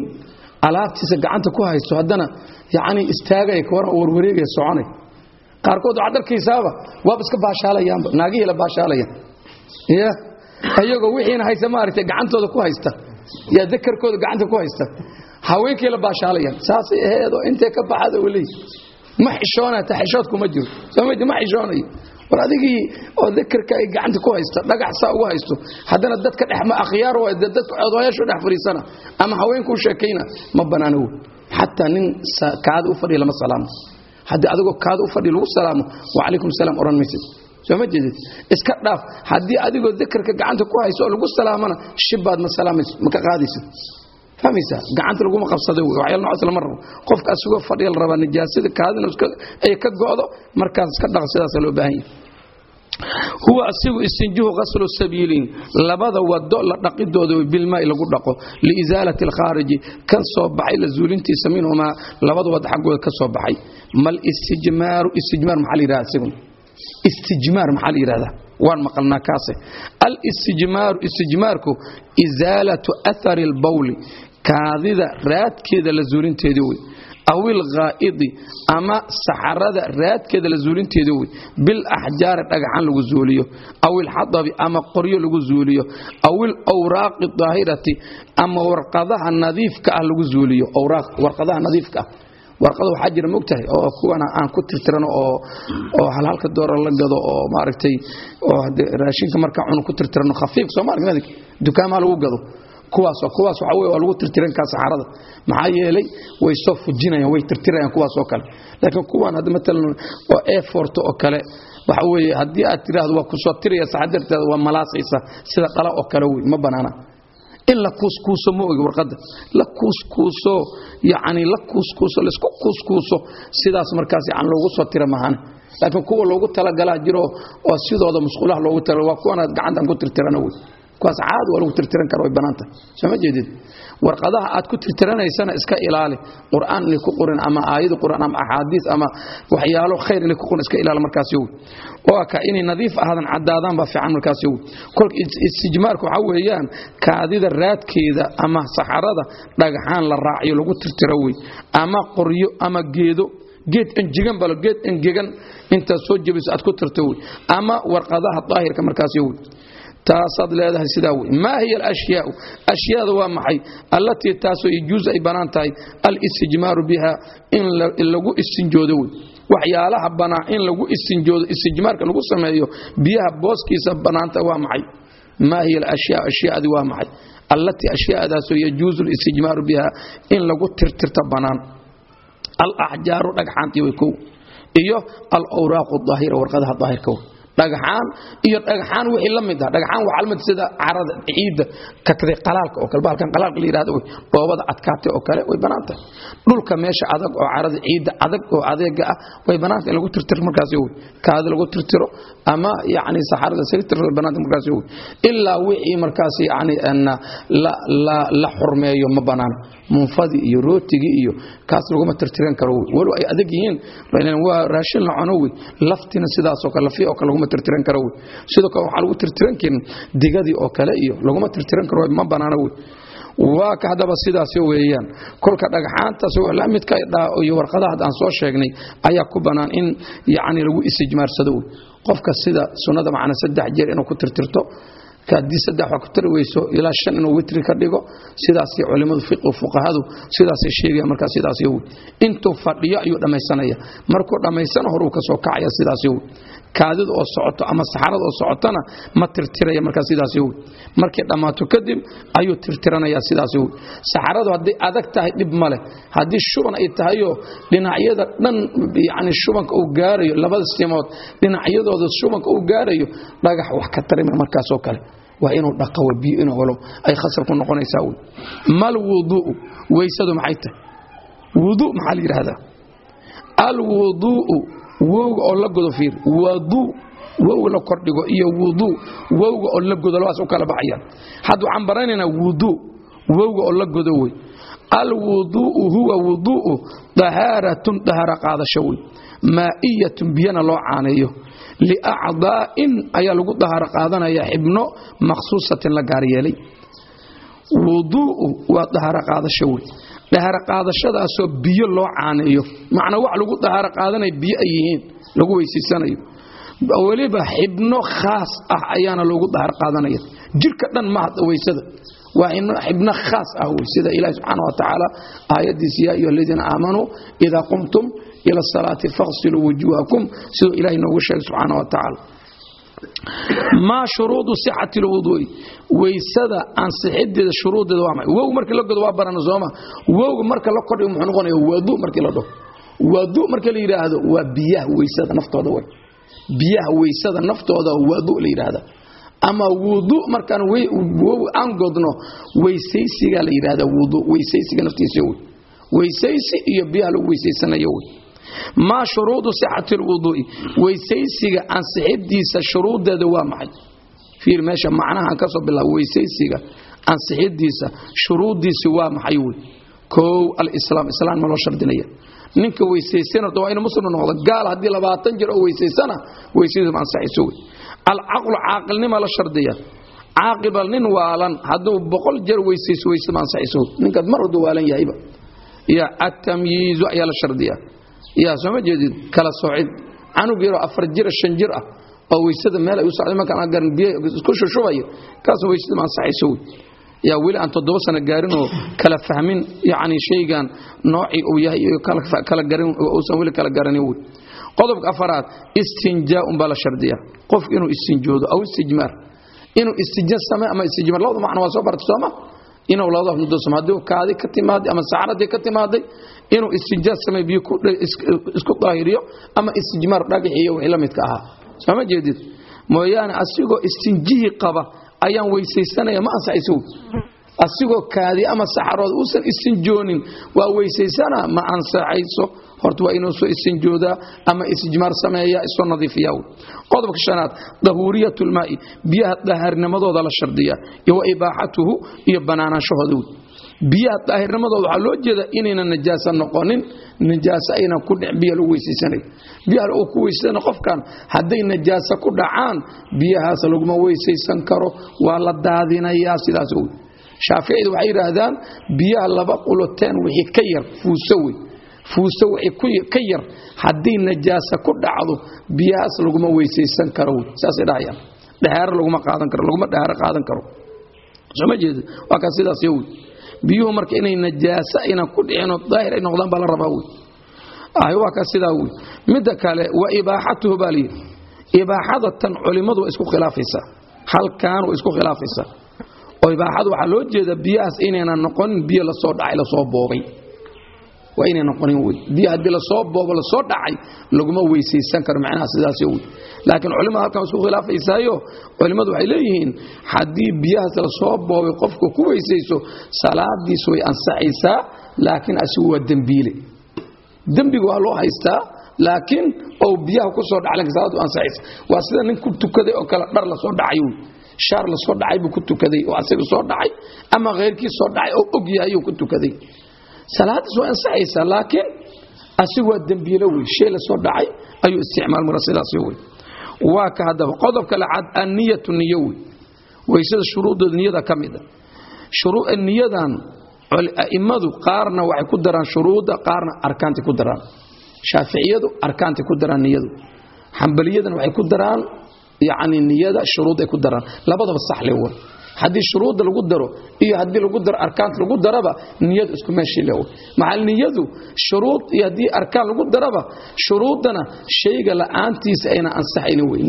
alaabtiisa gacanta ku haysto haddana yacni istaagaya ka waran warwareegaya soconay qaarkood waxaad arkaysaaba waaba iska baashaalayaanba naagihii la baashaalayaan ya ayagoo wixiina haysta maaragtay gacantooda ku haysta. Yaa dakarkooda gacanta ku haysta. Haweenkii la baashaalayaan saasay aheedoo intay ka baxada leeyi ma xishoonaya ta xishoodkuma jiro. Soomadi ma xishoonayo. War adigii oo dakarka ay gacanta ku haysta dhagax saa ugu haysto haddana dadka dhex ma akhyaar waa dadka odayaashu dhex fadhiisana ama haweenku u sheekayna ma banaana wey xataa nin kaada u fadhiya lama salaamo haddii adigoo kaada u fadhi lagu salaamo wacalaykum salaam odhan maysid soo ma jeedid iska dhaaf. Haddii adigoo dakarka gacanta ku hayso oo lagu salaamana shibbaad ma salaamayso ma ka qaadaysid fahmaysaa gacanta laguma qabsada waxyaal noocaas lama rabo. Qofka asugoo fadhiya la rabaa nijaasada kaadina ay ka go'do markaas iska dhaq sidaasa loo baahan yahay. Huwa asigu istinjuhu qaslu sabiiliin labada wado la dhaqidooda bilmaai lagu dhaqo. Liisaalati alkhaariji. Kan soo baxay la zuulintiisa minhumaa labada wad xaggooda ka soo baxay mal istijmaaru istijmaar maxaa la yidhahda asigun istijmaar maxaa la yidhahdaa? Waan maqalnaa kaase. Alistijmaaru istijmaarku isaalatu athari albawli kaadida raadkeeda la zuulinteedii wey. Aw ilghaa'idi ama saxarada raadkeeda la zuulinteeda wey. Bilaxjaari dhagaxan lagu zuuliyo. Aw ilxadabi ama qoryo lagu zuuliyo. Aw ilawraaqi daahirati ama warqadaha nadiifka ah lagu zuuliyo. Warqadaha nadiifka ah warqada waxaa jira mogtahay oo kuwana aan ku tirtirano oo halhalka doora la gado oo maaragtay oo raashinka markaa cunu ku tirtirano khafiif soomaali dukaamaha lagu gado? Kuwaas kuwaas waxa wey waa lagu tirtiran kaa saxarada. Maxaa yeelay way soo fujinayaan way tirtirayaan kuwaas oo kale. Laakiin kuwan hadda matalan oo eforto oo kale. Waxa weeye haddii aad tiraahdo waa ku soo tiraya saxadarteeda waa malaasaysa sida dhala oo kale wey ma banaana in la kuuskuuso ma ogi warqadda. La kuuskuuso yacni la kuuskuuso la isku kuuskuuso sidaas markaas yani loogu soo tira mahane. Laakiin kuwa loogu talagalaa jiro oo sidooda musqulaha loogu tala waa kuwan aad gacantan ku tirtirana wey kuwaas caadi waa lagu tirtiran kara way bannaanta soo ma jeedid warqadaha aad ku tirtiranaysana iska ilaali. Qur'aan inay ku qorin ama aayadu qur'aan ama axaadiis ama waxyaalo khayr inay ku qorin iska ilaali markaas yow. Waa ka inay nadiif ahaadan caddaadaan baa fiican markaas yow. Kolka istijmaarku waxaa weeyaan kaadida raadkeeda ama saxarada dhagaxaan la raaciyo lagu tirtiro wey. Ama qoryo ama geedo. Geed engegan balo geed engegan intaad soo jebiso aad ku tirto wey. Ama warqadaha daahirka markaas yow taasaad leedahay sidaa wey maa hiya alashyaau? Ashyaada waa maxay? Allatii taasoo yajuus ay bannaan tahay alistijmaaru biha in lagu istinjoodo wey waxyaalaha bannaan in lagu istinjoodo istijmaarka lagu sameeyo biyaha booskiisa bannaanta waa maxay? Maa hiya alashyaa? Ashyaadi waa maxay? Allatii ashyaadaasoo yajuusu alistijmaaru biha in lagu tirtirta bannaan alaxjaaru dhagxaantii way kow. Iyo alawraaqu daahira warqadaha daahirka wey dhagaxaan iyo dhagaxaan wixii la mid ah. Dhagaxaan waxaa la mid sida carada ciidda kakday qalaalka oo kale. Bahalkan qalaalka la yidhahdo wey dhoobada adkaatay oo kale way bannaan tahay dhulka meesha adag oo carada ciidda adag oo adeega ah way bannaan tahay in lagu tirtiro markaasi wey kaadi lagu tirtiro ama yacni saxarada isaga tirtiro way bannaan tahay markaasi wey ilaa wixii markaasi yacni la la xurmeeyo ma bannaana munfadii iyo rootigii iyo kaas laguma tirtiran karo. Walow ay adag yihiin waa raashin la cuno wey laftina sidaasoo kale lafiya oo kale laguma tirtiran karo wey sidoo kale waxaa lagu tirtiran karin digadii oo kale iyo laguma tirtiran karo ma bannaana wey waa ka haddaba sidaas weeyaan. Kolka dhagxaantaas la midka iyo warqadaha aan soo sheegnay ayaa ku bannaan in yacni lagu istijmaarsado wey qofka sida sunnada macna saddex jeer inuu ku tirtirto haddii saddex waa ku tari weyso ilaa shan inuu witri ka dhigo sidaasay culimmadu fuqahadu sidaasay sheegaya markaa sidaas yow intuu fadhiyo ayuu dhammaysanaya. Markuu dhammaysana horuu ka soo kacaya sidaas yow kaadida oo socoto ama saxarada oo socotona ma tirtiraya markaa sidaas wey markay dhammaato kadib ayuu tirtiranayaa sidaas wey saxaradu hadday adag tahay dhib ma leh. Haddii shuban ay tahayoo dhinacyada dhan yani shubanka uu gaarayo labada simood dhinacyadooda shubanka uu gaarayo dhagax wax ka tarima markaasoo kale. Waa inuu dhaqawa biyo inuu helo ay khasar ku noqonaysaa wey mal wuduu'u weysadu maxay tahay? Wuduu maxaa la yidhaahdaa? Alwuduu'u wowga oo la godo fiir. Waduu wow la kordhigo iyo wuduu wowga oo la godo labadaas u kala baxayaan. Hadda waxaan baranaynaa wuduu wowga oo la godo wey. Alwuduu'u huwa wuduu'u dahaaratun dahaara qaadasho wey. Maa'iyatun biyana loo caaneeyo. Liacdaa'in ayaa lagu dahaaro qaadanaya xibno makhsuusatin la gaar yeelay. Wuduu'u waa dahaaro qaadasho wey dahaaro qaadashadaasoo biyo loo caaneeyo macnaa wax lagu dahaaro biyo ay yihiin lagu weysaysanayo weliba xibno khaas ah ayaana loogu dahaar qaadanaya. Jirka dhan maaha weysada. Waa xibno khaas ah wey. Sida ilahi subxaana wa tacaala aayaddiisa yaa ayuha aladiina aamanuu idaa qumtum ila asalaati fakhsiluu wujuuhakum. Siduu ilahay noogu sheegay subxaana wa tacaala maa shuruudu sixati lwuduui weysada ansixideeda shuruudeeda waa maxay? Wow markii la godo waa barana sooma wowga marka la kordhigo muxuu noqonaya wadu markii la dhaho wadu marka la yidhaahdo waa biyaha weysada naftooda way biyaha weysada naftooda wadu la yidhaahda. Ama wudu markaan wow aan godno weysaysigaa la yidhahda wudu weysaysiga naftiisa wey weysaysi iyo biyaha lagu weysaysanayo wey maa shuruudu sixati lwuduu'i weysaysiga ansixidiisa shuruudeeda waa maxay? Fiir meesha macnahaan ka soo bilaaba weysaysiga ansixidiisa shuruuddiisi waa maxay wey? Kow alislaam islaam ma loo shardinaya. Ninka weysaysan horta waa inuu muslim noqdo gaal haddii labaatan jir oo weysaysana weysadiisu ma ansaxayso wey. Alcaqlu caaqilnima la shardiya. Caaqibal nin waalan hadduu boqol jeer weysayso weysada ma ansaxayso ninkaad mar hadduu waalan yahayba ya atamyiizu ayaa la shardiya yaa sooma jeedid kala soocid. Canug yaroo afar jira shan jir ah oo weysada meel ay u socday markaan garan biyo isku shushubayo kaas weysada ma ansaxayso wey yaa weli aan toddoba sano gaarinoo kala fahmin yacni shaygan noocii uu yahay iyo kala garin uusan weli kala garanin wey qodobka afaraad istinjaaun baa la shardiya qof inuu istinjoodo aw istijmaar inuu istija same ama istijmaar labada macno waa soo bartay sooma inuu labada muddo same haddii kaadi ka timaaday ama sacaradii ka timaaday inuu istijaa samey biyo isku daahiriyo ama istijmaar dhagaxiyo wixii la midka ahaa. Sooma jeedid? Mooyaane asigoo istinjihii qaba ayaan weysaysanaya ma ansaxayso asigoo kaadi ama saxarood uusan istinjoonin waa weysaysana ma ansaxayso horta waa inuu soo istinjoodaa ama istijmaar sameeya isoo nadiifiya qodobka shanaad dahuuriyat lmaa'i biyaha daahirnimadooda la shardiya iyo wa ibaaxatuhu iyo banaanaanshahooda biyaha daahirnimadooda waxaa loo jeeda inayna najaasa noqonin najaasa aynan ku dhicin biyaha lagu weysaysanayo biyaha uu ku weysaysan qofkan hadday najaasa ku dhacaan biyahaas laguma weysaysan karo waa la daadinayaa sidaas wey shaaficida waxay yidhaahdaan biyaha laba quloteen wixii ka yar fuuso wey fuuso wixii ka yar haddii najaasa ku dhacdo biyahaas laguma weysaysan karo. Saasay dhahayaan. Dhahaaro laguma qaadan karo laguma dhahaaro qaadan karo. Sooma jeeda waa kaa sidaas yo wey biyuhu marka inay najaasa aynan ku dhicinoo daahir ay noqdaan baa la rabaa wey ay waa kaa sidaa wey midda kale wa ibaaxatuhu baa layidhi ibaaxada tan culimmadu waa isku khilaafaysaa. Halkan waa isku khilaafaysaa. Oo ibaaxada waxaa loo jeeda biyahaas inaynan noqonin biyo la soo dhacay la soo boobay waa inay noqonin wey biyo haddii la soo boobo la soo dhacay laguma weysaysan karo macnaha sidaas wey laakiin culimada halkan isku khilaafaysaayo culimmadu waxay leeyihiin haddii biyahaas la soo boobay qofku ku weysayso salaadiis way ansaxaysaa laakiin asigu waa dembiile dembiga waa loo haystaa laakiin ou biyaha ku soo dhacay salaadu ansaxaysa waa sida nin ku tukaday oo kale dhar la soo dhacay wey shaar la soo dhacay buu ku tukaday oo asaga soo dhacay ama khayrkii soo dhacay oo og yahay uu ku tukaday salaadiis waa ansaxaysaa laakiin asigu waa dembiilo wey shay la soo dhacay ayuu isticmaal mara sidaas wey waa ka haddaba qodobka lacad anniyatu niyo wey weysada shuruudooda niyada ka mid a. Niyadan a'immadu qaarna waxay ku daraan shuruudda qaarna arkaantay ku daraan. Shaaficiyadu arkaantay ku daraan niyadu. Xambaliyadana waxay ku daraan yacni niyada shuruud ay ku daraan. Labadaba sax le wa haddii shuruudda lagu daro iyo haddii lagu daro arkaanta lagu daraba niyadu isku meeshii le maxaa niyadu shuruud iyo haddii arkaan lagu daraba shuruuddana shayga la'aantiisa ayna ansaxaynin wey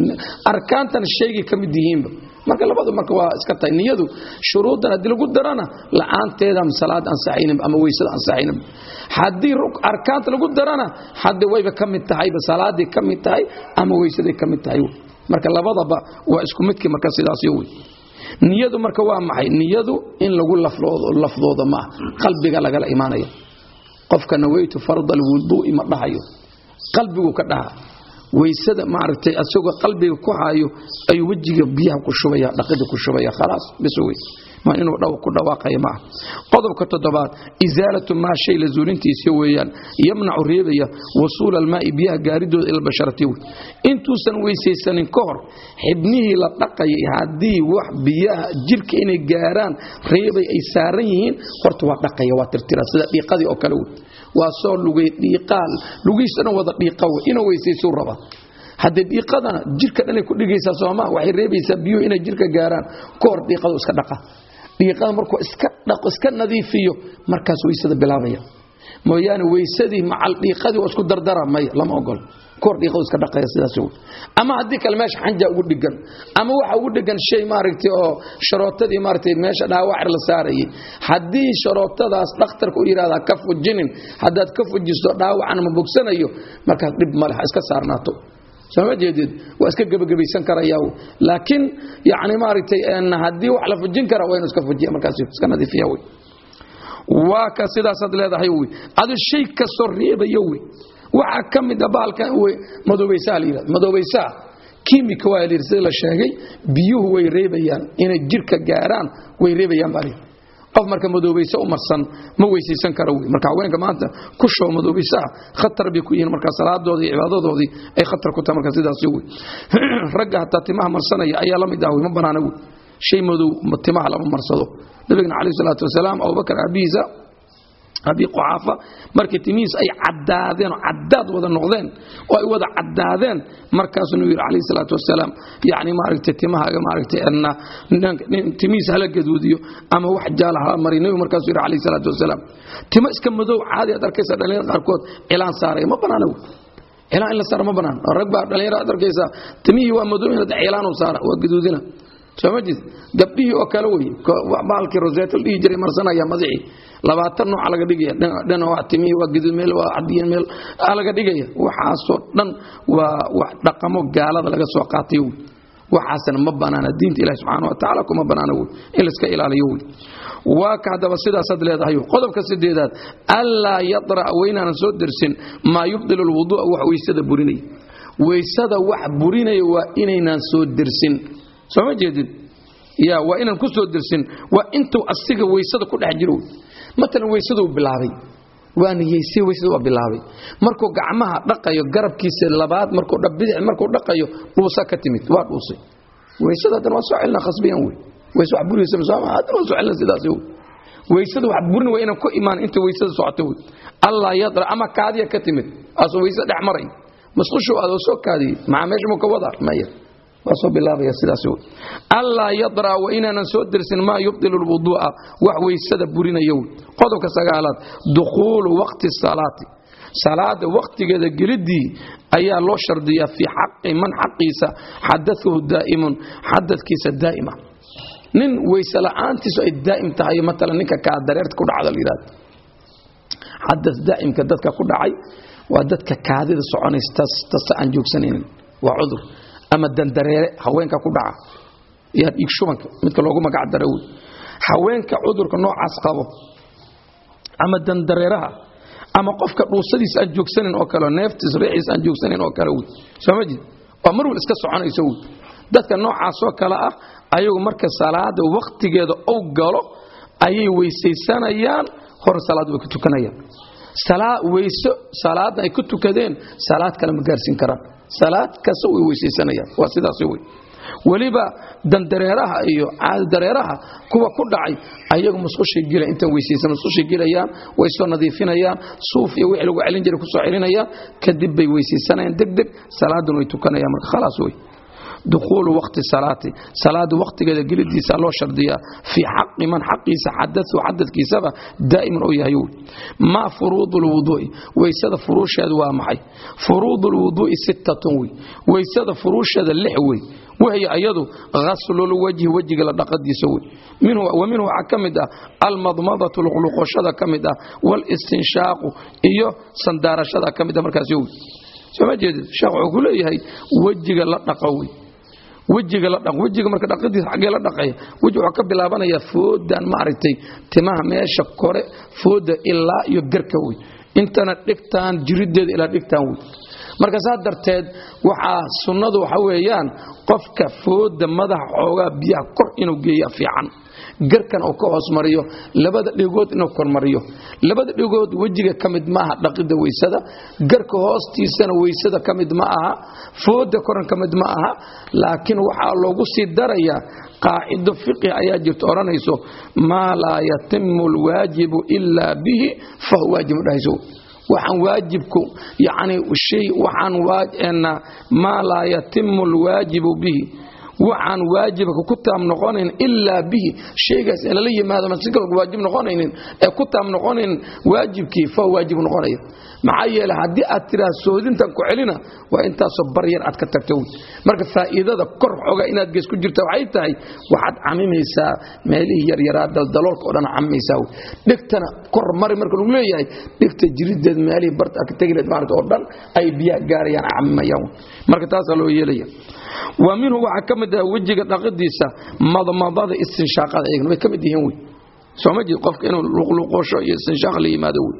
arkaantana shaygay ka mid yihiinba. Marka labadu marka waa iska tahay. Niyadu shuruuddan haddii lagu darana la'aanteeda salaad ansaxaynin ama weysada ansaxaynin. Haddii arkaanta lagu darana hadda wayba ka mid tahayba salaaday ka mid tahay ama weysaday ka mid tahay. Marka labadaba waa isku midkii marka sidaas wey niyadu marka waa maxay? Niyadu in lagu lafdooda maaha qalbiga lagala imaanaya qofka naweytu farda alwuduu'i ma dhahayo. Qalbigu ka dhaha. Weysada maaragtay asagoo qalbiga ku hayo ayuu wejiga biyaha ku shubaya dhaqida ku shubaya khalaas bis wey ma inuu ku dhawaaqaya maaha qodobka toddobaad isaalatu maa shay la zuulintiisa weeyaan yamnacu reebaya wasuula almaa'i biyaha gaaridooda ila basharati. Wey intuusan weysaysanin ka hor xibnihii la dhaqayay haddii wax biyaha jirka inay gaaraan reebay ay saaran yihiin horta waa dhaqaya waa tirtira sida dhiiqadii oo kale wey waa soo lugay dhiiqaal lugihiisa dhan wada dhiiqa wey inuu weysaysuu raba. Haddee dhiiqadana jirka dhanay ku dhigaysaa sooma waxay reebaysaa biyuhu inay jirka gaaraan ka hor dhiiqadu iska dhaqa dhiiqada markuu iska nadiifiyo markaas weysada bilaabaya. Mooyaane weysadii macal dhiiqadii isku dardara maya lama ogolo kor dhiiqadu iska dhaqaya sidaas wey ama haddii kale meesha xanja ugu dhigan ama waxa ugu dhigan shay maaragtay oo sharootadii maaragtay meesha dhaawacir la saarayay. Haddii sharootadaas dhakhtarka u yidhahda ka fujinin haddaad ka fujisto dhaawacana ma bogsanayo markaas dhib ma leha iska saarnaato sooma jeedid? Waa iska gebagabaysan karayaa laakiin yani maaragtay haddii wax la fujin kara waa inu iska fujiya markaas iska nadiifiya wey. Waa ka sidaasaad leedahay wey. Adu shay kastoo reebayo wey. Waxaa ka mid a bahalkan madoobaysaha la yidhahdo. Madoobaysaha kiimika waa la yidhi sida la sheegay biyuhu way reebayaan. Inay jirka gaaraan way reebayaan baa la yidhi qof marka madoobayse u marsan ma weysaysan karo. Wey marka haweenka maanta ku show madoobaysaha khatar bay ku yihiin marka salaadoodii cibaadadoodii ay khatar ku tahay marka sidaas wey <clears throat> ragga hataa timaha marsanaya ayaa la mid ah ma banaana wey shay madow timaha lama marsado. Nabigana calayhi salaatu wasalaam abubakar aabihiisa abi quxaafa markii timihiis ay caddaadeen oo caddaad wada noqdeen oo ay wada caddaadeen markaasuu nabigu yidhi calayhi salaatu wasalaam yacni maaragtay timahaaga maaragtay timihiis hala gaduudiyo ama wax jaala hala mariyo nabigu markaasuu yidhi calayhi salaatu wasalaam timo iska madow caadi aad arkaysa dhalinyarada qaarkood cilaan saaraya ma banaana wey cilaan in la saara ma banaan. Oo rag baa dhalinyarada aad arkaysa timihii waa madow in cilaanu saara waa gaduudina gabdhihii oo kale wey. Baalkii roseeto dhihi jiray marsanaya madaxii labaatan nooca laga dhigaya. Dhina waa timihii waa gaduud meel waa cadiyan meel laga dhigaya. Waxaasoo dhan waa wax dhaqamo gaalada laga soo qaatay wey. Waxaasna ma banaana. Diinta ilahi subxaana wa tacaala kuma banaana wey. In layska ilaaliyo wey. Waa ka haddaba sidaasaad leedahay qodobka sideedaad allaa yadra'a waynaanan soo dersin maa yubdilu lwuduu'a wax weysada burinaya. Weysada wax burinaya waa inaynaan soo dersin soo ma jeedid ya waa inaan ku soo dersin waa intuu asiga weysada ku dhex jiro. Matalan weysaduu bilaabay. Waa niyeysay weysada waa bilaabay. Markuu gacmaha dhaqayo garabkiisa labaad markuu bidix markuu dhaqayo dhuusa ka timid. Waa dhuusay. Weysada haddana waa soo celina khasbiyan wey. Weys wax buriysa sooma haddana waa soo celina sidaas wey. Weysada wax burin waa inaan ku imaan inta weysada socoto wey. Allah yadra ama kaadiya ka timid. Asoo weyse dhex maray. Masqushu aad oo soo kaadiyey. Maxaa meesha muu ka wada maya waa soo bilaabaya sidaas allaa yadra wa inaanan soo dersin maa yubdilu lwuduu'a wax weysada burinayo. Wey qodobka sagaalaad. Dukhuulu waqti salaati. Salaada waqtigeeda gelidii ayaa loo shardiyaa fii xaqi man xaqiisa. Xadauhu daa'imun. Xadadkiisa daa'ima. Nin weyse la'aantiisu ay daa'im tahay matalan ninka kaa dareerta ku dhacda la yidhahdo xadad daa'imka dadka ku dhacay waa dadka kaadida soconaysa tasta aan joogsanaynin. Waa cudur ama dandareere haweenka ku dhaca. Yaa dhiig shubanka midka loogu magac dara wey haweenka cudurka noocaas qabo ama dandareeraha ama qofka dhuusadiis aan joogsanin oo kale neeftiis riixiis aan joogsanin oo kale wey soo ma jid? Waa mar wel iska soconayso wey dadka noocaasoo kale ah ayagu marka salaada wakhtigeeda ou galo ayay weysaysanayaan hor salaad way ku tukanayaan weyso salaadna ay ku tukadeen salaad kale ma gaarsiin karaan salaad kasta way weysaysanayaan waa sidaas wey weliba dandareeraha iyo caadadareeraha kuwa ku dhacay ayagu musqushay gela intaan weysaysan musqushay gelayaan way soo nadiifinayaan suuf iyo wixii lagu celin jiray ku soo celinayaan kadib bay weysaysanayaan. Degdeg salaaduna way tukanayaan marka khalaas wey dukhuulu waqti salaati salaada waqtigeeda gelidiisa loo shardiyaa fii xaqi man xaqiisa xadau xadadkiisaba daa'iman oo yahay maa furuudu lwuduu'i weysada furuusheedu waa maxay furuudu lwuduu'i sittatun wey weysada furuusheeda lix wey wahiy ayadu haslulwajhi wejiga la dhaqadiisa wey wa minhu waxaa ka mid ah almadmadatu luqluqoshada ka mid ah walistinshaaqu iyo sandaarashada ka mid ah markaas wey sooma jeedid sheekh wuxuu ku leeyahay wejiga la dhaqo wey wejiga la dhaq wejiga marka dhaqadiisa xaggee la dhaqaya weji wuxuu ka bilaabanayaa foodan maaragtay timaha meesha kore fooda ilaa iyo garka wey intana dhigtaan jirideeda ilaa dhigtaan wey marka saa darteed waxaa sunnadu waxa weeyaan qofka fooda madaxa xoogaa biyaha kor inuu geeya fiican garkan uu ka hoos mariyo labada dhigood inuu kormariyo labada dhigood wejiga ka mid maaha dhaqida weysada garka hoostiisana weysada ka mid ma aha fooda koran ka mid ma aha laakiin waxaa loogu sii darayaa qaacido fiqi ayaa jirta odhanayso maa laa yatimu alwaajibu ilaa bihi fahuwa waajibu dhahayso. Waxaan waajibku yani shay waxaan maa laa yatimu alwaajibu bihi waxaan waajibka ku taam noqonayn ilaa bihi. Shaygaas in lala yimaado ma si kale waajib noqonaynin. Ee ku taam noqonayn waajibkii fa waajib noqonaya maxaa yeelay haddii aad tiraa soodintan ku celina waa intaasoo bar yar aad ka tagto. Wey marka faa'iidada kor xooga inaad gees ku jirta waxay tahay waxaad camimaysaa meelihii yaryaraa daldaloolka oo dhan camimaysaa wey dhegtana kor mari marka lagu leeyahay dhegta jirideed meelihii barta aad ka tegileed maarata oo dhan ay biyaha gaarayaan camimayaan marka taasaa loo yeelaya. Wa minhu waxaa ka mid ah wejiga dhaqidiisa madmadada istinshaaqada eegna way ka mid yihiin wey sooma jeed qofka inuu luqluqosho iyo istinshaaq la yimaado wey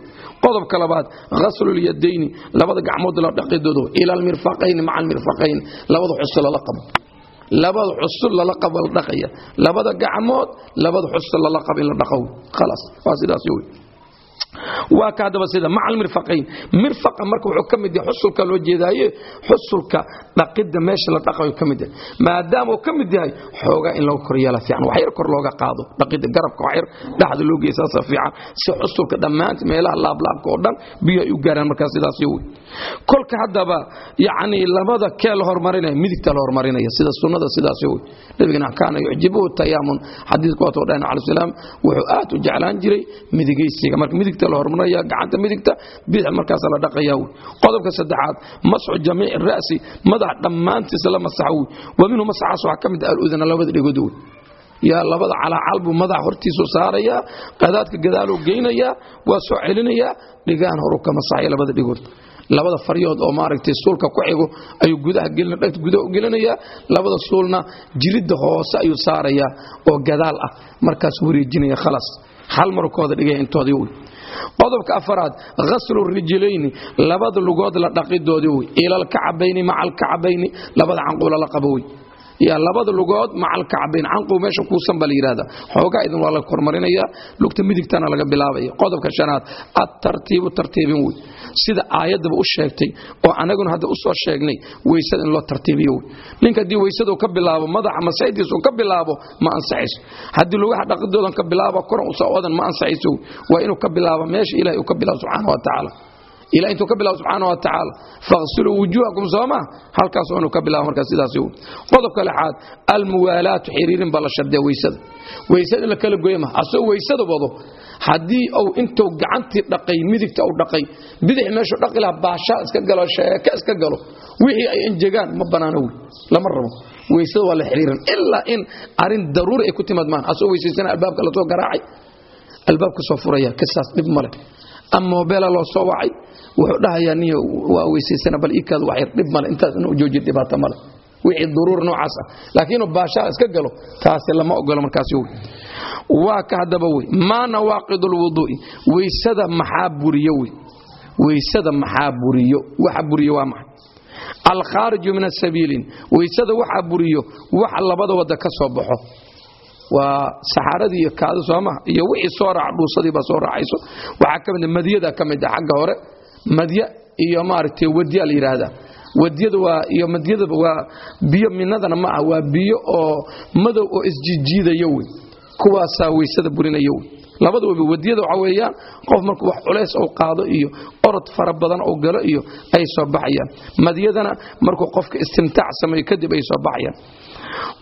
qodobka labaad ghaslul-yadayni labada gacmood la dhaqidoodo ila almirfaqayni maca almirfaqayn labada xusul lala qabo. Labada xusul lala qabo la dhaqaya. Labada gacmood labada xusul lala qabo in la dhaqo khalaas waa sidaas wey waa ka haddaba sida maca almirfaqayn mirfaqa marka wuxuu ka mid yahay xusulka loo jeedaaye xusulka dhaqidda meesha la dhaqayo ka mid yahay. Maadaama uu ka mid yahay xoogaa in lagu koryeela fiican. Wax yar kor looga qaado dhaqidda garabka wax yar dhexda loo geeya saasa fiican. Si xusulka dhammaanta meelaha laablaabka oo dhan biyo ay u gaaraan markaas sidaas wey kolka haddaba yacni labada kee la hormarinaya midigta la hormarinaya sida sunnada sidaas wey nabigana kaana yucjibuhu tayaamun. Xadiidka waatoo dhahan calaih salaam wuxuu aad u jeclaan jiray midigaysiga marka midigta la hormarinaya gacanta midigta bidix markaas la dhaqaya wey qodobka saddexaad masxu jamiici ra'si madax dhammaantiisa la masaxo wey wa minhu masaxaas waxaa ka mid ah aludana labada dhigood wey yaa labada calaacal buu madaxa hortiisu saarayaa qadaadka gadaaluu geynayaa waa soo celinayaa dhigaan horu ka masaxaya labada dhigood. Labada faryood oo maaragtay suulka ku xigo ayuu gudaha gelina dhagta gudaha u gelinayaa labada suulna jiridda hoose ayuu saarayaa oo gadaal ah. Markaas wareejinaya khalaas hal markooda dhigaya intoodii wey qodobka afaraad ghaslu rijlayni labada lugood la dhaqidoodii wey. Ila alkacabayni maca alkacabayni labada canquula la qabo wey yaa labada lugood maca alkacabayn canqow meesha kuusan baa la yidhahda xoogaa idin waa la kormarinaya lugta midigtana laga bilaabaya qodobka shanaad adtartiibu tartiibin wey sida aayaddaba u sheegtay oo anaguna hadda u soo sheegnay weysada in loo tartiibiyo wey ninka haddii weysadu ka bilaabo madaxa masaydiisu ka bilaabo ma ansaxayso haddii lugaha dhaqidoodan ka bilaabo koran u socoodan ma ansaxayso waa inuu ka bilaabo meesha ilahay uu ka bilaabo subxaana wa tacaala ila intuu ka bilaabo subxaana wa tacaala faqsiluu wujuuhakum sooma halkaas inuu ka bilaabo markaa sidaas qodobka lixaad almuwaalaatu xiriirin baa la shardiya weysada. Weysada in la kala goya maha asagoo weysada wado haddii uu intuu gacantii dhaqay midigta uu dhaqay bidix meeshuu dhaqi lahaa baashaa iska galo sheeke iska galo wixii ay enjegaan ma banaano wey lama rabo. Weysada waa la xiriiran ilaa in arrin daruuri ay ku timaad maaha asagoo weysaysana albaabka la soo garaacay. Albaabka soo furaya kasaas dhib male ama mobeela loo soo wacay wuxuu dhahayaa niyo waa weysaysana bal iikaadu wax yar dhib male intaas inuu joojiyo dhibaato male. Wixii duruur noocaas ah. Laakiin inuu baashaa iska galo taasi lama ogolo markaasi wey waa ka haddaba wey maa nawaaqidu lwuduu'i weysada maxaa buriyo wey? Weysada maxaa buriyo? Waxa buriyo waa maxay? Alkhaariju min asabiilin weysada waxaa buriyo waxa labada wadda ka soo baxo. Waa saxaaradii iyo kaadi sooma iyo wixii soo raaca dhuusadii baa soo raacayso. Waxaa ka mid madyada ka mid ah xagga hore madya iyo maaragtay wadya la yidhaahdaa wadyada waa iyo madyadaba waa biyo minadana ma ah waa biyo oo madow oo isjijiidaya wey. Kuwaasaa weysada burinaya wey. Labadaba wadiyada waxa weeyaan qof markuu wax culays uu qaado iyo orod fara badan uu galo iyo ay soo baxayaan. Madiyadana markuu qofka istimtaac sameeyo kadib ay soo baxayaan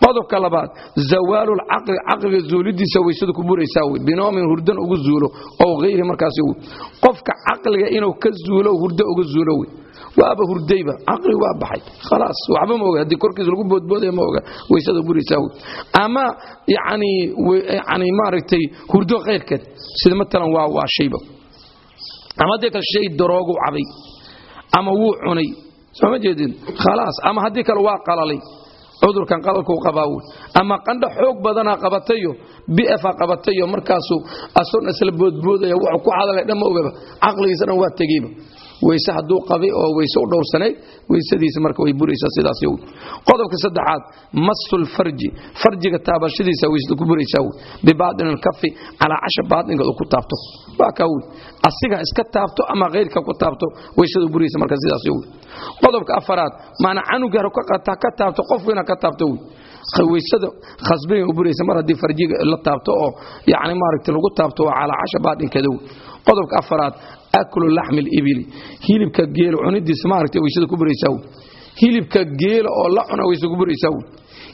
qodobka labaad zawaalul caqli caqliga zuulidiisa waysadu ku buraysaa wey binoomin hurdan ugu zuulo oo hayri markaasi wey qofka caqliga inuu ka zuulo hurdo uga zuulo wey waaba hurdayba caqli waa baxay. Khalaas waxba ma oga. Haddii korkiisa lagu boodboodaya ma oga waysada buraysaa wey ama yani yani maaragtay hurdo khayrkeed sida matalan waa waa shayba ama haddii kale shay daroogu cabay ama wuu cunay soo ma jeedin. Khalaas ama haddii kale waa qalalay cudurkan qalalkuu qabaa wey ama qandha xoog badanaa qabatayo bfa qabatayo markaasuu asoon isla boodboodaya wuxuu ku hadalay dhan ma ogaba caqligiisa dhan waa tegeyba weyse hadduu qabay oo weyse u dhowrsanayd weysadiisa marka way buraysaa sidaas qodobka saddexaad masul farji. Farjiga taabashadiisa weysada ku buraysaa wey bibaatin alkafi calaa casha baatinka uu ku taabto. Waa kaa wey asiga iska taabto ama khayrka ku taabto weysada buraysa marka sidaas yow qodobka afaraad maana canuga ka taabto qofkiina ka taabto wey weysada khasbay u buraysa mar haddii farjiga la taabto oo yani maaragta lagu taabto waa calaa casha baatinkeeda wey qodobka afaraad aklu laxmi libili hilibka geela cunidiisa maaragta weysada ku buraysaa hilibka geela oo la cuna weysada ku buraysaa wey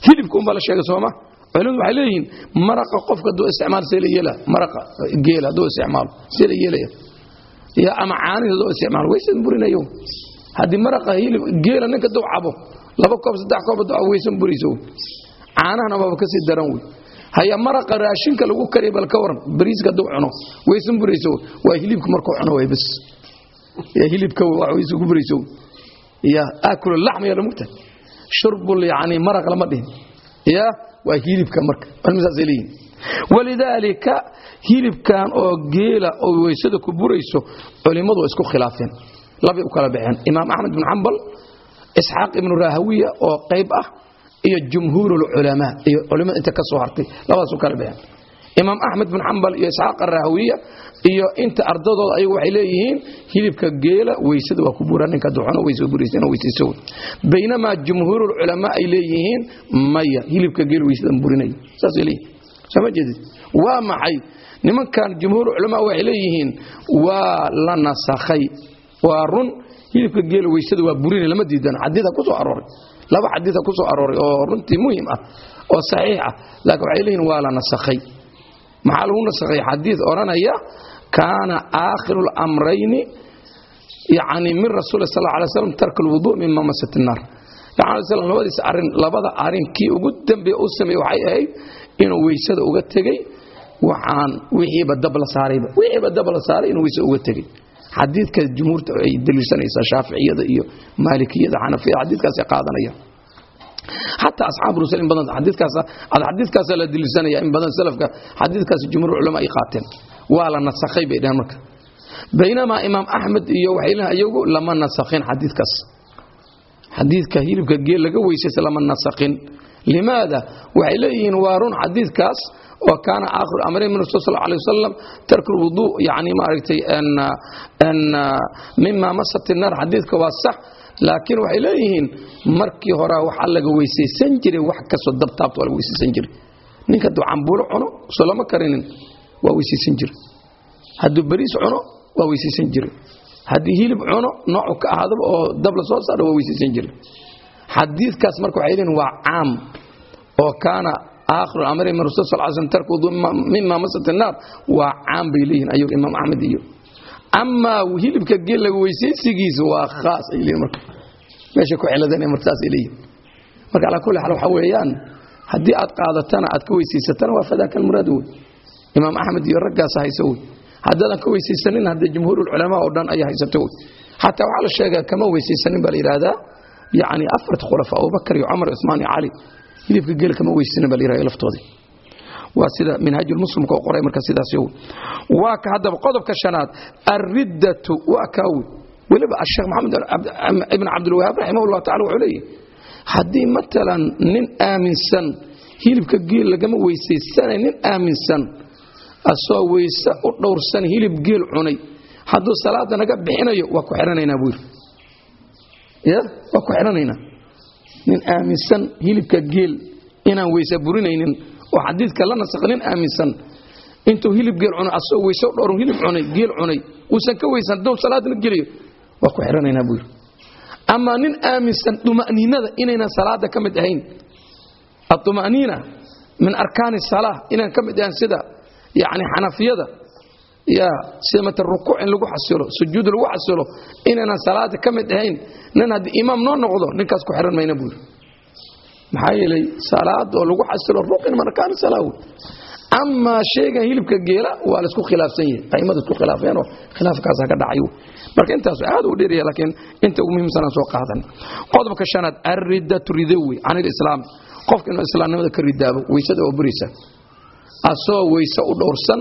hilibka unbaa la sheegay sooma culimadu waxay leeyihiin maraqa qofka hadduu isticmaal see la yeela maraqa geela hadduu isticmaalo see la yeelaya ya ama caanihi hadduu isticmaalo weysada burinayo haddii maraqa hilib geela ninka hadduu cabo laba koob saddex koob hadduu weysan burayso wey caanahana waaba ka sii daran wey haya maraqa raashinka lagu kariya bal ka waran bariiska hadduu cuno waysan burayso waa hilibka markuu cuno way bas ya hilibka wax burayso ya aakulu laxma ya lamugta shurbul yani maraq lama dhihin. Ya waa hilibka marka cilmisaasay leeyihiin walidaalika hilibkan oo geela oo weysada ku burayso culimmadu waa isku khilaafeen. Labay u kala baxeen. Imaam axmed bin xambal isxaaq ibnu rahawiya oo qayb ah iyo jumhuur culamaa iyo culimada inta ka soo hartay. Labadaas u kala baxeen imaam axmed bin xambal iyo isxaaq arahawiya iyo inta ardadooda ayagu waxay leeyihiin hilibka geela weysada waa ku buura ninka duxono weysa buraysa inuu weysayso baynamaa jumhuur culamaa ay leeyihiin maya hilibka geela weysada burinayo saasay leeyihiin sama jeedid? Waa maxay? Nimankan jumhuur culamaa waxay leeyihiin waa la nasakhay waa run hilibka geela weysada waa burinay lama diidano xadiida ku soo arooray laba xadiida ku arooray oo runtii muhiim ah oo saxiix ah. Laakiin waxay leeyihiin waa la nasakhay. Maxaa lagu nasakhay? Xadiid odhanaya kaana aakhiru lamrayni yani min rasuuli sal alay slam tarka alwudu mima masat innaar slam labadiis arrin labada arrin kii ugu dambeeye u sameeye waxay ahayd inuu weysada uga tegey waxaan wixiiba dab la saarayba wixiiba dab la saaray inuu weysada uga tegey xadiidka jumhuurta ay daliishanaysaa shaaficiyada iyo maalikiyada xanafiyada xadiidkaasay qaadanayaan xataa asxaabu rusul in badan xadiidkaas xadiidkaasa la daliishanaya in badan salafka xadiidkaas jumhuur culama ay qaateen. Waa la nasakhay bay dhaheen marka. Baynamaa imaam axmed iyo waxay leeyihiin iyagu lama nasakhin xadiidkaas. Xadiidka hilibka geel laga weysaysa lama nasakhin. Limaada waxay leeyihiin waa run xadiidkaas oo kaana aakhiru amrayn min rasul sal alay wasalam tarku lwuduu yani maaragtay mima masat innaar xadiidka waa sax laakiin waxay leeyihiin markii horaa waxaa laga weysaysan jiray wax kastoo dabtaabta waa laga weysaysan jiray. Ninka hadduu cambuulo cuno soo lama karinin waa weysaysan jiray. Hadduu bariis cuno waa weysaysan jiray. Haddii hilib cuno noocu ka ahaadaba oo dab la soo saaro waa aakhiru amri min rasul sal slam tarku wuduu mima masat innaar waa caam bay leeyihiin ayagu imaam axmed iyo amaa hilibka geelaga weysaysigiisa waa khaas ay leeyihiin marka. Meesha ku ciladana marka saas ay leeyihiin marka calaa kulli xaal waxa weeyaan haddii aad qaadatana aad ka weysaysatana waa fadaaka almuraad wey imaam axmed iyo raggaas hayso wey haddaadan ka weysaysanin haddee jumhuurulculamaa oo dhan ayaa haysato wey xataa waxaa la sheegaa kama weysaysanin baa la yidhaahdaa yacni afarta khulafa abubakar iyo cumar cusmaan iyo cali hilibka geel kama weysaysanin baa la yidhahda laftoodii waa sida minhaajulmuslimka oo qoray marka sidaas yow. Waa ka haddaba qodobka shanaad alriddatu waa kaawi weliba asheekh maxamed ibn cabdilwahaab raximahullah tacala wuxuu leeyahy haddii matalan nin aaminsan hilibka geel lagama weysaysanay nin aaminsan asoo weyse u dhowrsan hilib geel cunay hadduu salaada naga bixinayo waa ku xihanaynaa buu yidhi. Ya waa ku xihanaynaa nin aaminsan hilibka geel inaan weyse burinaynin oo xadiidka la nasakh nin aaminsan. Intuu hilib geel cunay asagoo weyse dhowrun hilib cunay geel cunay uusan ka weysan hadduu salaadna geliyo waa ku xiranaynaa buu yidhi. Ama nin aaminsan duma'niinada inaynan salaada ka mid ahayn. Atuma'niina min arkaani salaa inaan ka mid ahayn sida yani xanafiyada ya sida mata rukuuc in lagu xasilo sujuud lagu xasilo inaynan salaada ka mid ahayn nin haddii imaam noo noqdo ninkaas ku xiran mayna buu yidhi maxaa yeelay salaad oo lagu xasilo ruqin min arkaani salaa wey amaa sheegan hilibka geela waa la isku khilaafsan yahay. Aimada isku khilaafeenoo khilaafkaasaa ka dhacay marka intaas aad u dheeraya laakiin inta ugu muhiimsanaan soo qaadan. Qodobka shanaad arriddatu ridowi can ilislaam qofka inuu islaamnimada ka ridaabo weysada oo buraysa. Asagoo weyse u dhowrsan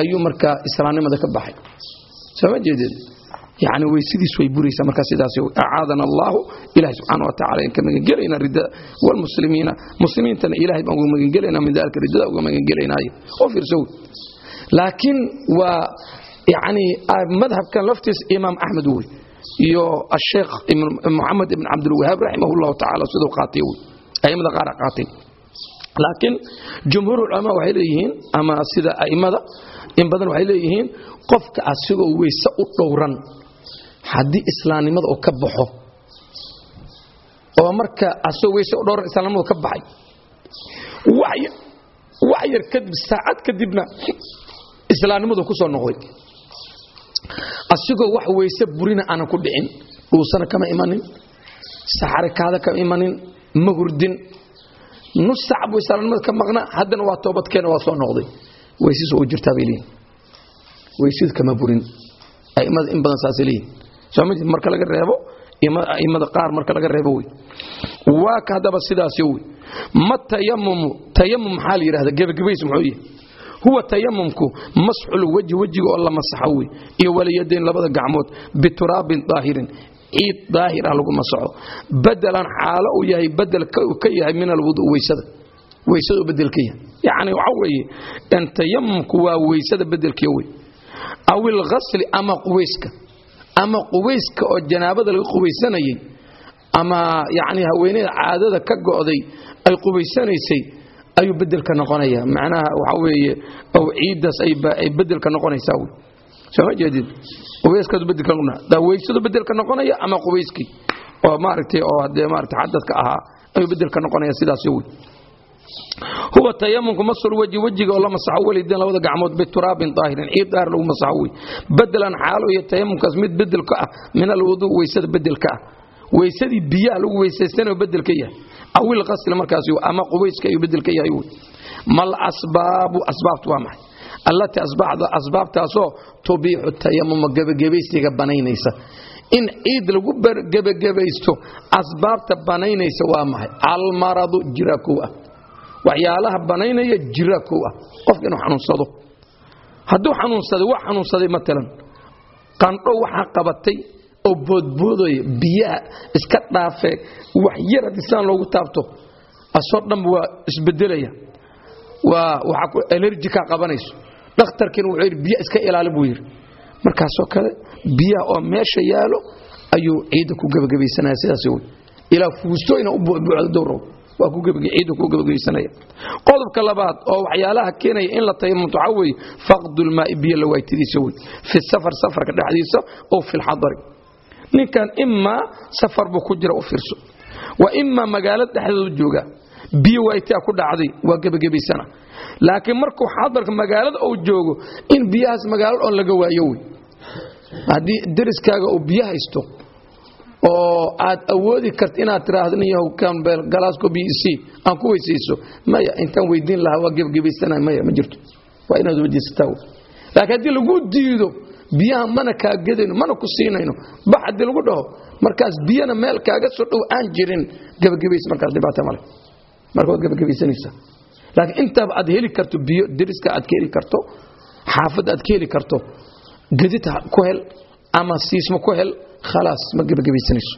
ayuu markaa islaamnimada ka baxay. Soo ma jeedeen yani weysadiis way buraysaa markaa sidaas acaadana allahu ilahi subxaana wa tacala in ka magangelayna ridada walmuslimiina muslimiintana ilahay baan uga magangelayna min dalika ridada uga magangelaynayo oo fiirsow. Laakiin waa yani madhabkan laftiis imaam axmed wey iyo asheekh moxamed ibn cabdilwahaab raximah llahu tacala siduu qaatay wey aimada qaar qaatay. Laakiin jumhuur culamaa waxay leeyihiin ama sida aimada in badan waxay leeyihiin qofka asigoo weyse u dhowran haddii islaamnimada uu ka baxo oo marka asagoo weyse u dhowran islaamnimadu ka baxay wax yar kadib saacad kadibna islaamnimadu ku soo noqday asigoo wax weyse burina aanan ku dhicin dhuusana kama imanin saxarikaada kama imanin ma hurdin. Nus sac buu islaamnimada ka maqnaa haddana waa toobadkeena waa soo noqday weysiis oo jirtaa bay leeyihiin weysid kama burin. Aimada in badan saasay leeyihiin soo ma jeed marka laga reebo aimada qaar marka laga reebo wey. Waa haddaba sidaasi wey. Ma tayamumu tayamum maxaa la yidhahda gebagabays muxuu yahay huwa tayamumku masxul wejhi wejiga oo la masaxo wey. Iyo waliyadayn labada gacmood bituraabin daahirin. Ciid daahir ah lagu masaxo. Badelan xaalo uu yahay badel ka yahay min alwudu weysada weysada bedel ka yahay yacni waxa weeye in tayamumku waa weysada bedelkiya wey. Aw ilghasli ama qubayska ama qubayska oo janaabada laga qubaysanayay ama yacni haweeneyda caadada ka go'day ay qubaysanaysay ayuu bedelka noqonaya. Macnaha waxa weeye aw ciiddaas ay bedelka noqonaysaa wey. Soo ma jeedid? Qubayskaadu bedelka daa weysadu bedelka noqonaya ama qubayskii oo maaragtay oo haddee maaragtay xadadka ahaa ayuu bedelka noqonaya sidaas wey huwa tayamumku masul weji wejiga oo la masaxo welidan labada gacmood bituraabin daahirin ciid daahir lagu masaxo wey bedelan xaalo iyo tayamumkaas mid bedel ah min alwudu weysada bedelka ah. Weysadii biyaha lagu weysaystanoo bedel yahay. Awil qasli markaas ama qubayska ayuu bedel yahay wey mal asbaabu asbaabtu waa maxay? Allatii asbaabtaasoo tubiixu tayamuma gebagabaysiga banaynaysa. In ciid lagu gebagabaysto asbaabta banaynaysa waa maxay? Almaradu jira kow waxyaalaha banaynaya jira kow ah qofka inuu xanuunsado. Hadduu xanuunsaday waa xanuunsaday matalan qandho waxaa qabatay oo boodboodaya biyaha iska dhaafee wax yar haddii sidaan loogu taabto. Asoo dhanba waa isbedelaya. Waa waxaa enerji kaa qabanayso. Dhakhtarkiina wuxuu yidhi biya iska ilaali buu yidhi. Markaasoo kale biyaha oo meesha yaalo ayuu ciidda ku gebagabaysanaya sidaas wey ilaa fuustooyna u buucbuucdo dowrow waa ciidda ku gebagabaysanaya qodobka labaad oo waxyaalaha keenaya in la tayamumto waxaa weeye faqdulmaa'i biyo la waaytidiisa wey fi safar safarka dhexdiisa oo fi lxadari ninkan imaa safar buu ku jira u fiirso. Wa imaa magaalo dhexdeedu jooga biyo waaytaa ku dhacday waa gebagabaysana laakiin markuu xadarka magaalada uu joogo in biyahaas magaalada oon laga waayo wey haddii deriskaaga uu biyo haysto oo aad awoodi karta inaad tiraahdo nin yahow kambeel galaasco b c aan ku weysayso maya intaan weydiin lahaa waa gebagabaysana maya ma jirto. Waa inaad weydiisataa. Laakiin haddii lagu diido biyaha mana kaa gedayno mana ku siinayno bax haddii lagu dhaho markaas biyana meel kaaga soo dhow aan jirin gebagabays markaas dhibaato male marka waad gebagabaysanaysaa laakiin intaaba aad heli karto biyo deriska aad ka heli karto xaafadda aad ka heli karto gedid ku hel ama siisma ku hel khalaas ma gebagabaysanayso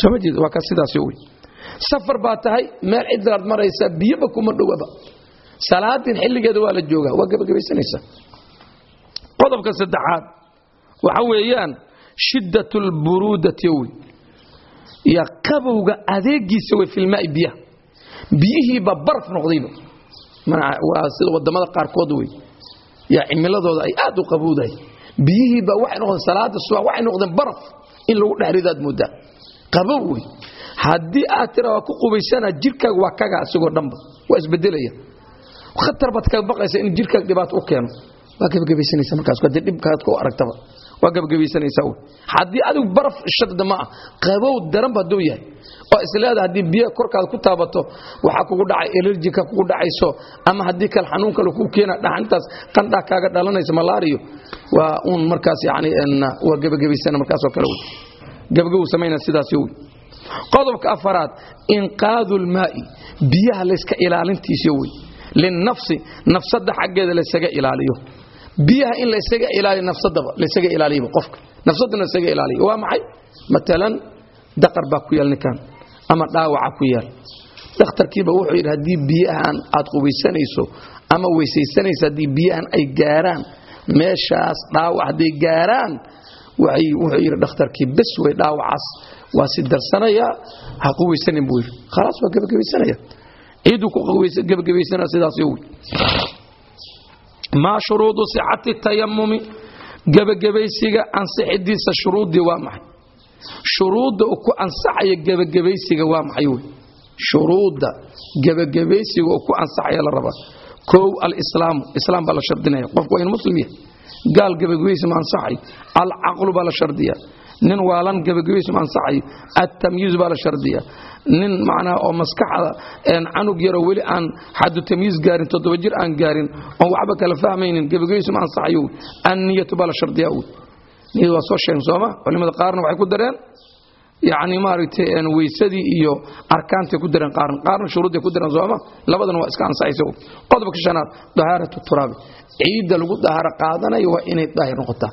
soo ma jeed waa ka sidaas wey safar baa tahay meel cidaad maraysaa biyoba kuma dhowaba salaadin xilligeeda waa la joogaa waa gebagabaysanaysaa qodobka saddexaad waxa weeyaan shiddat lburuudati wey iyo qabowga adeegiisa wey filmaai biyaha biyihiiba baraf noqdayba waa sida waddamada qaarkood wey yaa cimiladooda ay aad u qabuudahay biyihiiba waxay noqdeen salaada subax waxay noqdeen baraf in lagu dhexridaad moodaa qabow wey. Haddii aad tira waa ku qubaysana jirkaaga waa kaga isagoo dhanba. Waa isbedelaya. Khatar baad kaga baqaysa in jirkaaga dhibaato u keeno. Waa gebagabaysanaysa markaas. Haddii dhibkaad ku aragtaba waa gebagabaysanaysaa wey haddii adigu baraf shadda ma ah qabow daranba hadduu yahay. Oo isleeda haddii biyaha korkaada ku taabato waxaa kugu dhacay elerjika kugu dhacayso ama haddii kale xanuun kale kuu keena dhaxantaas qandhaa kaaga dhalanaysa malaariyo waa uun markaas yani waa gebagabaysana markaasoo kale wey gebagabu samaynaa sidaas wey qodobka afaraad inqaadu lmaa'i biyaha layska ilaalintiisa wey linafsi nafsada xaggeeda laysaga ilaaliyo biyaha in laysaga ilaaliyo nafsadaba laysaga ilaaliyo qofka. Nafsadana laysaga ilaaliyo. Waa maxay? Matalan daqar baa ku yaal ninkan ama dhaawaca ku yaal. Dakhtarkiiba wuxuu yidhi haddii biyahan aad qubaysanayso ama weysaysanayso haddii biyahan ay gaaraan meeshaas dhaawac hadday gaaraan wuxuu yidhi dhakhtarkii bes wey dhaawacaas. Waa si darsanaya ha quwaysanin buu yidhi. Khalaas waa gebagabaysanaya ciiduu ku gebagabaysanaya sidaas yowi maa shuruudu sixati tayamumi gebagabaysiga ansixidiisa shuruuddii waa maxay? Shuruudda uu ku ansaxaya gebagabaysiga waa maxay wey? Shuruudda gebagabaysiga uu ku ansaxaya la rabaa. Kow alislaamu islaam baa la shardinaya. Qofku waa in muslim yahay. Gaal gebagabaysi ma ansaxayo alcaqlu baa la shardiya nin waalan gebagabaysi ma ansaxayo altamyiiz baa la shardiya nin macnaha oo maskaxda canug yaroo weli aan xadu tamyiiz gaarin toddoba jir aan gaarin oon waxba kala fahmaynin gebagabaysi ma ansaxayo anniyatu baa la shardiya wey niyad waa soo sheegen sooma culimada qaarna waxay ku dareen? Yani maaragtay weysadii iyo arkaantay ku dareen qaarna. Qaarna shuruudday ku dareen sooma labadana waa iska ansaxaysa qodobka shanaad dahaaratu turaabi. Ciidda lagu dahaaro qaadanayo waa inay daahir noqotaa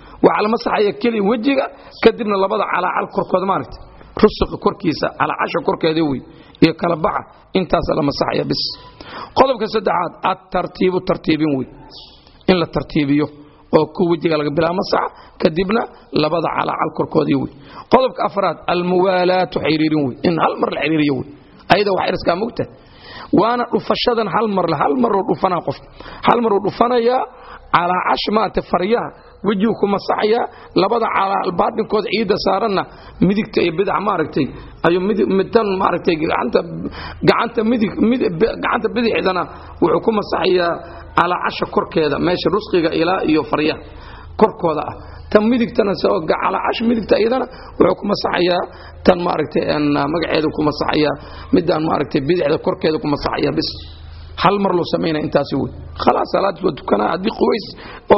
waxaa la masaxaya keliya wejiga kadibna labada calaacal korkooda maaragta rusuqa korkiisa calaacasha korkeeda wey iyo kala baxa intaasa la masaxaya bis. Qodobka saddexaad adtartiibu tartiibin wey in la tartiibiyo oo ku wejiga laga bilaabo masaxa kadibna labada calaacal korkoodii wey qodobka afraad almuwaalaatu xiriirin wey in hal mar la xiriiriyo wey ayada wax iriskaa mogta waana dhufashadan hal mar hal maruu dhufanaa qof. Hal maruu dhufanayaa calaacash maarata faryaha wejigu ku labada calaacal baadhinkooda ciidda saaranna midigta iyo bidac maaragtay. Ayuu midan maaragtay gacanta bidixdana wuxuu ku masaxayaa calaacasha korkeeda meesha rusqiga ilaa iyo faryaha korkooda ah. Tan midigtana calaacash midigta iyadana wuxuu ku masaxayaa tan maaragtay magaceedu ku masaxayaa midaan maaragtay bidixda korkeeda ku masaxayaa bis hal mar loo samaynaya intaasi wey. Khalaas salaadis waa tukanaa haddii qubays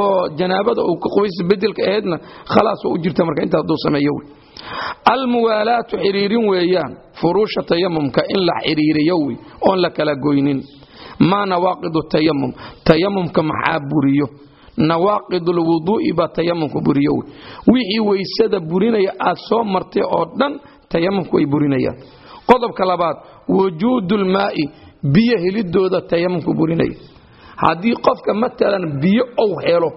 oo janaabada uu ka qubays bedelka ahaydna khalaas waa u jirta marka intaas hadduu sameeyo wey. Almuwaalaatu xiriirin weeyaan furuusha tayamumka in la xiriiriyo wey oon la kala goynin. Maa nawaaqidu tayamum tayamumka maxaa buriyo? Nawaaqid lwuduu'i baa tayamumka buriyo wey. Wixii weysada burinaya aad soo martay oo dhan tayamumka way burinayaan. Qodobka labaad wujuudu lmaa'i biyo helidooda tayamumka burinaya haddii qofka matalan biyo ou helo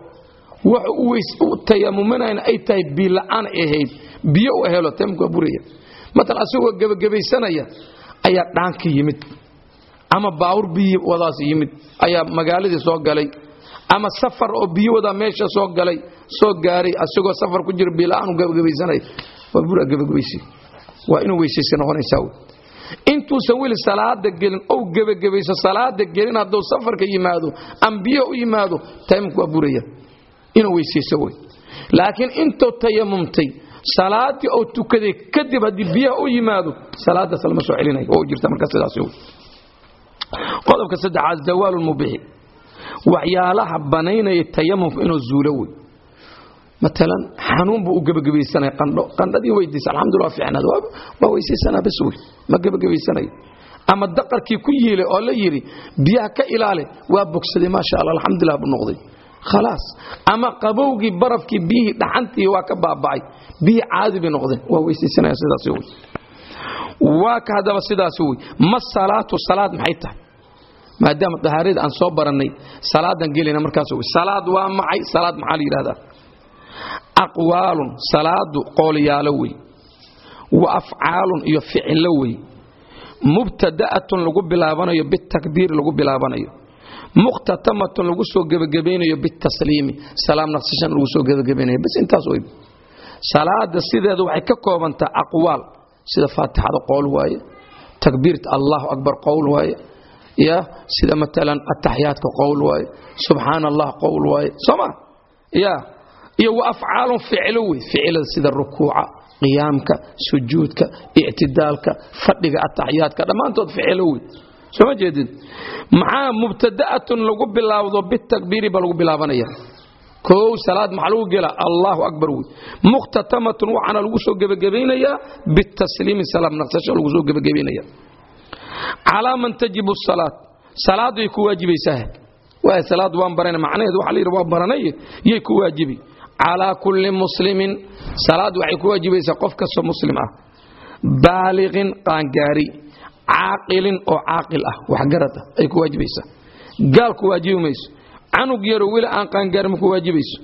wax u tayamumanayna ay tahay biila'aan ahayd biyo u helo tayamumka buraya. Matalan asagoo gebagabaysanaya ayaa dhaanka yimid. Ama baawur biyo wadaas yimid ayaa magaaladii soo galay. Ama safar oo biyo wadaa meesha soo galay soo gaaray asagoo safar ku jira biila'aan u gebagabaysanaya waa bura gebagabaysi waa inuu weysaysi noqonaysaa intuusan weli salaada gelin ou gebagabayso salaada gelin hadduu safarka yimaado ambiyo u yimaado tayamumka waa buraya inuu weysayso wey laakiin intuu tayamumtay salaadii ou tukaday kadib haddii biyaha u yimaado salaadaas lama soo celinayo oo jirta marka sidaas wey qodobka saddexaad zawaalu lmubixi waxyaalaha banaynaya tayamumka inuu zuulo wey maalan xanuun buu u gebagabaysanaya qandho. Qandhadii weydiisa alxamdulillah fiicnaad waa weysaysanaa bas wey ma gebagabaysanayo ama daqarkii ku yiilay oo la yidhi biyaha ka ilaali waa bogsaday maasha alla alxamdulilah buu noqday. Khalaas. Ama qabowgii barafkii biyihii dhaxantii waa ka baaba'ay. Biyihii caadi bay noqdeen. Waa weysaysanaya sidaas wey waa ka haddaba sidaas wey ma salaatu salaad maxay tahay? Maadaama dahaarada aan soo barannay salaadan gelayna markaas wey salaad waa maxay? Salaad maxaa la yidhahdaa aqwaalun salaadu qoolyaalo wey. Wa afcaalun iyo ficilo wey. Mubtada'atun lagu bilaabanayo bitakbiir lagu bilaabanayo. Mukhtatamatun lagu soo gebagabaynayo bitasliimi. Salaam naqsishan lagu soo gebagabaynayo bas intaas wey. Salaada sideeda waxay ka koobantaa aqwaal. Sida faatixada qowl waaye takbiirta allahu akbar qowl waaye ya sida maalan ataxiyaadka qowl waaye subxaan allah qowl waaye. Sooma ya iyo wa afcaalun ficilo wey ficilada sida rukuuca qiyaamka sujuudka ictidaalka fadhiga ataxiyaadka dhammaantood ficilo wey sooma jeedid maxaa mubtada'atun lagu bilaawdo? Bitakbiiri ba lagu bilaabanaya. Kow salaad maxaa lagu gelaa? Allahu akbar wey mukhtatamatun waxaana lagu soo gebagabaynayaa bitasliimi salaam naqsasho lagu soo gebagabaynaya calaa man tajibu salaad. Salaad way ku waajibaysaa waa salaad waan barana macnaheedu waxa la yidhi waa baranay yay ku waajibi calaa kulli muslimin salaad waxay ku waajibaysaa qof kastoo muslim ah baaliqin qaangaari caaqilin oo caaqil ah waxgarad ah ay ku waajibaysaa gaal ku waajibi mayso canug yaro weli aan qaangaarin ku waajibayso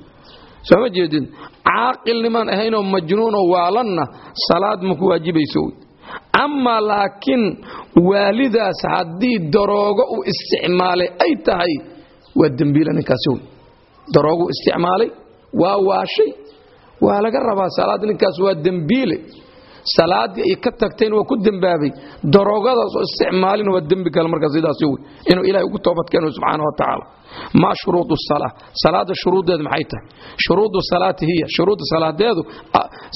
soo ma jeedin caaqilnimaan ahaynoo majnuunoo waalanna salaad ma ku waajibayso amaa laakiin waalidaas haddii daroogo uu isticmaalay ay tahay waa dembiila ninkaasi daroogu isticmaalay waa waashay. Waa laga rabaa salaad. Ninkaas waa dembiile. Salaaddii ay ka tagteen waa ku dembaabay. Daroogadaas oo isticmaalin waa dembi kale markaa sidaas wey inuu ilaahay ugu toobadkeeno subxaana wa tacaala. Maa shuruudu salaa salaada shuruuddeedu maxay tahay? Shuruudu salaati hiya. Shuruudda salaadeedu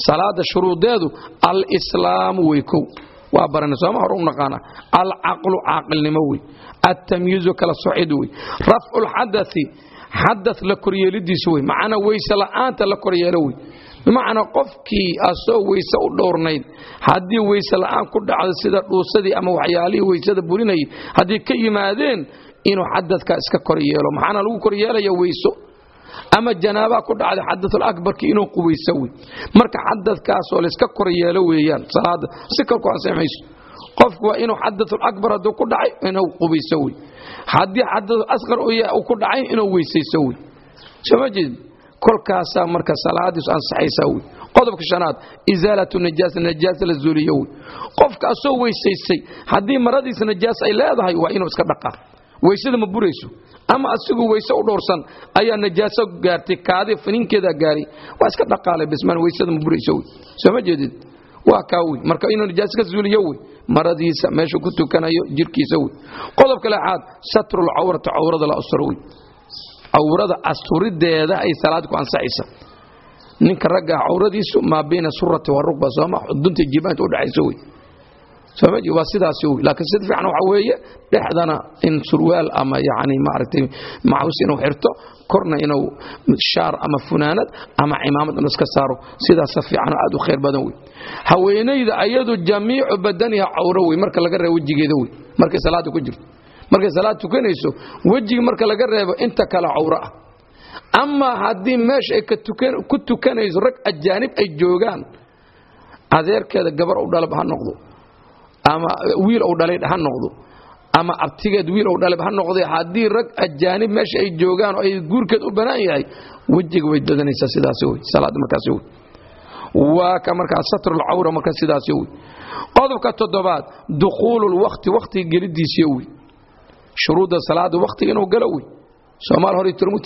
salaada shuruudeedu alislaamu wey kow. Waa barana sooma hore u naqaana. Alcaqlu caaqilnimo wey altamyiizu kala socid wey rafcu lxadai xada la koryeelidiisu wey macnaa weyse la'aanta la koryeelo wey bimacnaa qofkii asoo weyse u dhowrnayd haddii weyse la'aan ku dhacdo sida dhuusadii ama waxyaalihii weysada burinayay haddii ka yimaadeen inuu xadadkaa iska koryeelo maxaana lagu koryeelaya weyso ama janaabaa ku dhacday xadaulakbarki inuu qubayso wey marka xadadkaasoo layska koryeelo weeyaan salaada si kalku ansamayso qofku waa inuu xadaulakbar hadduu ku dhacay inuu qubayso wey haddii xadaulasqar ku dhacay inuu weysayso wey sooma jeed kolkaasaa marka salaadiisu ansaxaysaa wey qodobka shanaad isaalatu najaasa najaasa la zuuliyo wey qofka asoo weysaystay haddii maradiisa najaas ay leedahay waa inuu iska dhaqaa. Weysada ma burayso. Ama asigu weyse u dhowrsan ayaa najaaso gaartay kaadi faniinkeedaa gaaray waa iska dhaqaalay bismaan weysada ma burayso wey sooma jeedid waa kaa wey marka inuu najaas ka zuuliyo wey maradiisa meeshuu ku tukanayo jirkiisa wey qodobka lexaad satrul cawrata cawrada la asturo wey cawrada asturideeda ay salaad ku ansaxaysa. Ninka ragga cawradiisu maa bayna surati warugba sooma xudunta jibaanta u dhaxayso wey waa sidaas laakiin sida fiican waxa weeye dhexdana in surwaal ama yani maaragtay macaws inuu xirto korna inuu shaar ama funaanad ama cimaamad inuu iska saaro. Sidaasa fiican aad u khayr badan wey haweenayda ayadu jamiicu badaniha cawro wey marka laga reebo wejigeeda wey markay salaada ku jirto. Markay salaad tukanayso wejiga marka laga reebo inta kale cawro ah. Amaa haddii meesha ay ku tukanayso rag ajaanib ay joogaan adeerkeeda gabar u dhalab ha noqdo ama wiil ou dhalay ha noqdo. Ama abtigeed wiil ou dhalay ha noqday haddii rag ajaanib meesha ay joogaan oo ay guurkeed u bannaan yahay wejiga way dadanaysaa sidaas wey salaada markaas wey waa ka markaa satrulcawra marka sidaas wey qodobka toddobaad dukhuululwakti wakhtiga gelidiisiyo wey shuruudda salaada wakhtiga inuu galo wey soomaal hore turmut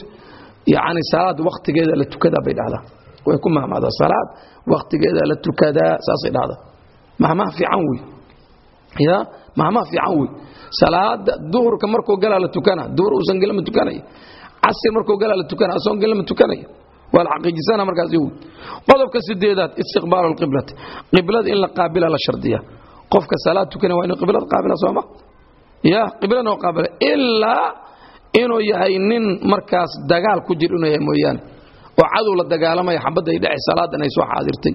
yacni salaad wakhtigeeda la tukadaa bay dhahdaa. Way ku mahmaadaa salaad wakhtigeeda la tukadaa saasay dhahdaa. Mahmaha fiican wey ya mahmaha fiican wey salaada duhurka markuu galaa la tukana duhur uusan gelin ma tukanaya casir markuu galaa la tukana asoon gelin ma tukanaya waa la xaqiijisana markaas wey qodobka sideedaad istiqbaalu lqiblati qiblada in la qaabila la shardiya. Qofka salaad tukanaya waa inuu qiblada qaabila sooma ya qiblana oo qaabila. Ilaa inuu yahay nin markaas dagaal ku jir inuu yahay mooyaane oo cadow la dagaalamaya xabadda ay dhacay salaadan ay soo xaadirtay.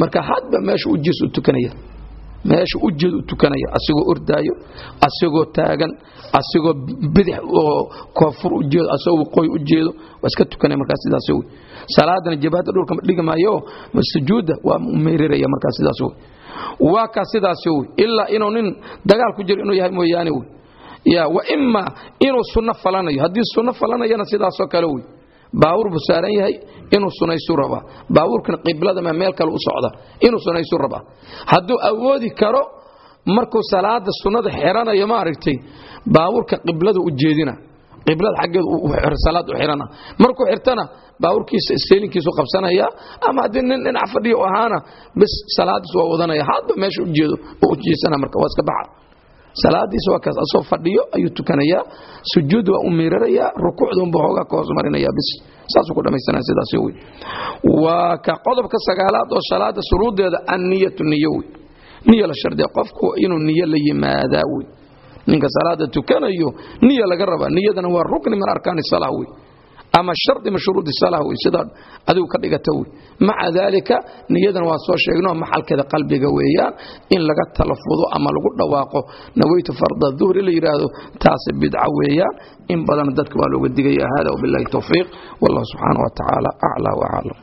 Marka hadba meesha u jiis u tukanaya meesha u jeed u tukanaya asigoo ordaayo asigoo taagan asigoo bidix oo koonfur jeedo asagoo waqooyi u jeedo waa iska tukanaya markaas sidaas wey salaadana jabhadda dhulka dhigi maayo sujuudda waa meeriraya markaas sidaas wey waa kaa sidaas wey ilaa inuu nin dagaal ku jiro inuu yahay mooyaane wey ya wa ima inuu sunno falanayo. Haddii sunno falanayana sidaasoo kale wey baawur buu saaran yahay inuu sunaysu rabaa. Baawurkan qiblada ma meel kale u socda inuu sunaysu rabaa. Hadduu awoodi karo markuu salaada sunnada xiranayo maaragtay baawurka qiblada u jeedina. Qiblada xaggeed salaad u xirana. Markuu xirtana baawurkiisa seelinkiisu qabsanaya ama haddii nin dhinac fadhiya u ahaana bis salaadiis waa wadanaya. Hadba meesha u jeedo u jeesana marka waa iska baxa salaadiisa waa kaas asoo fadhiyo ayuu tukanayaa sujuud waa u miirarayaa rukuucda unba hoogaa ka hoos marinaya bis. Saasuu ku dhammaysanaya sidaas wey waa ka qodobka sagaalaad oo salaada shuruudeeda anniyatu niyo wey niyo la shardiya qofku inuu niyo la yimaadaa wey ninka salaada tukanayo niyo laga rabaa niyadana waa rukni min arkaani salaa wey ama shardi min shuruudi salah wey sidaa adigu ka dhigata wey maca daalika niyadan waa soo sheegno maxalkeeda qalbiga weeyaan in laga talafudo ama lagu dhawaaqo. Naweytu farda duhri la yidhaahdo taasi bidca weeyaan. In badan dadka waa looga digaya hada wabillahi towfiiq wallahu subxaana wa tacaala aclaa wa aclam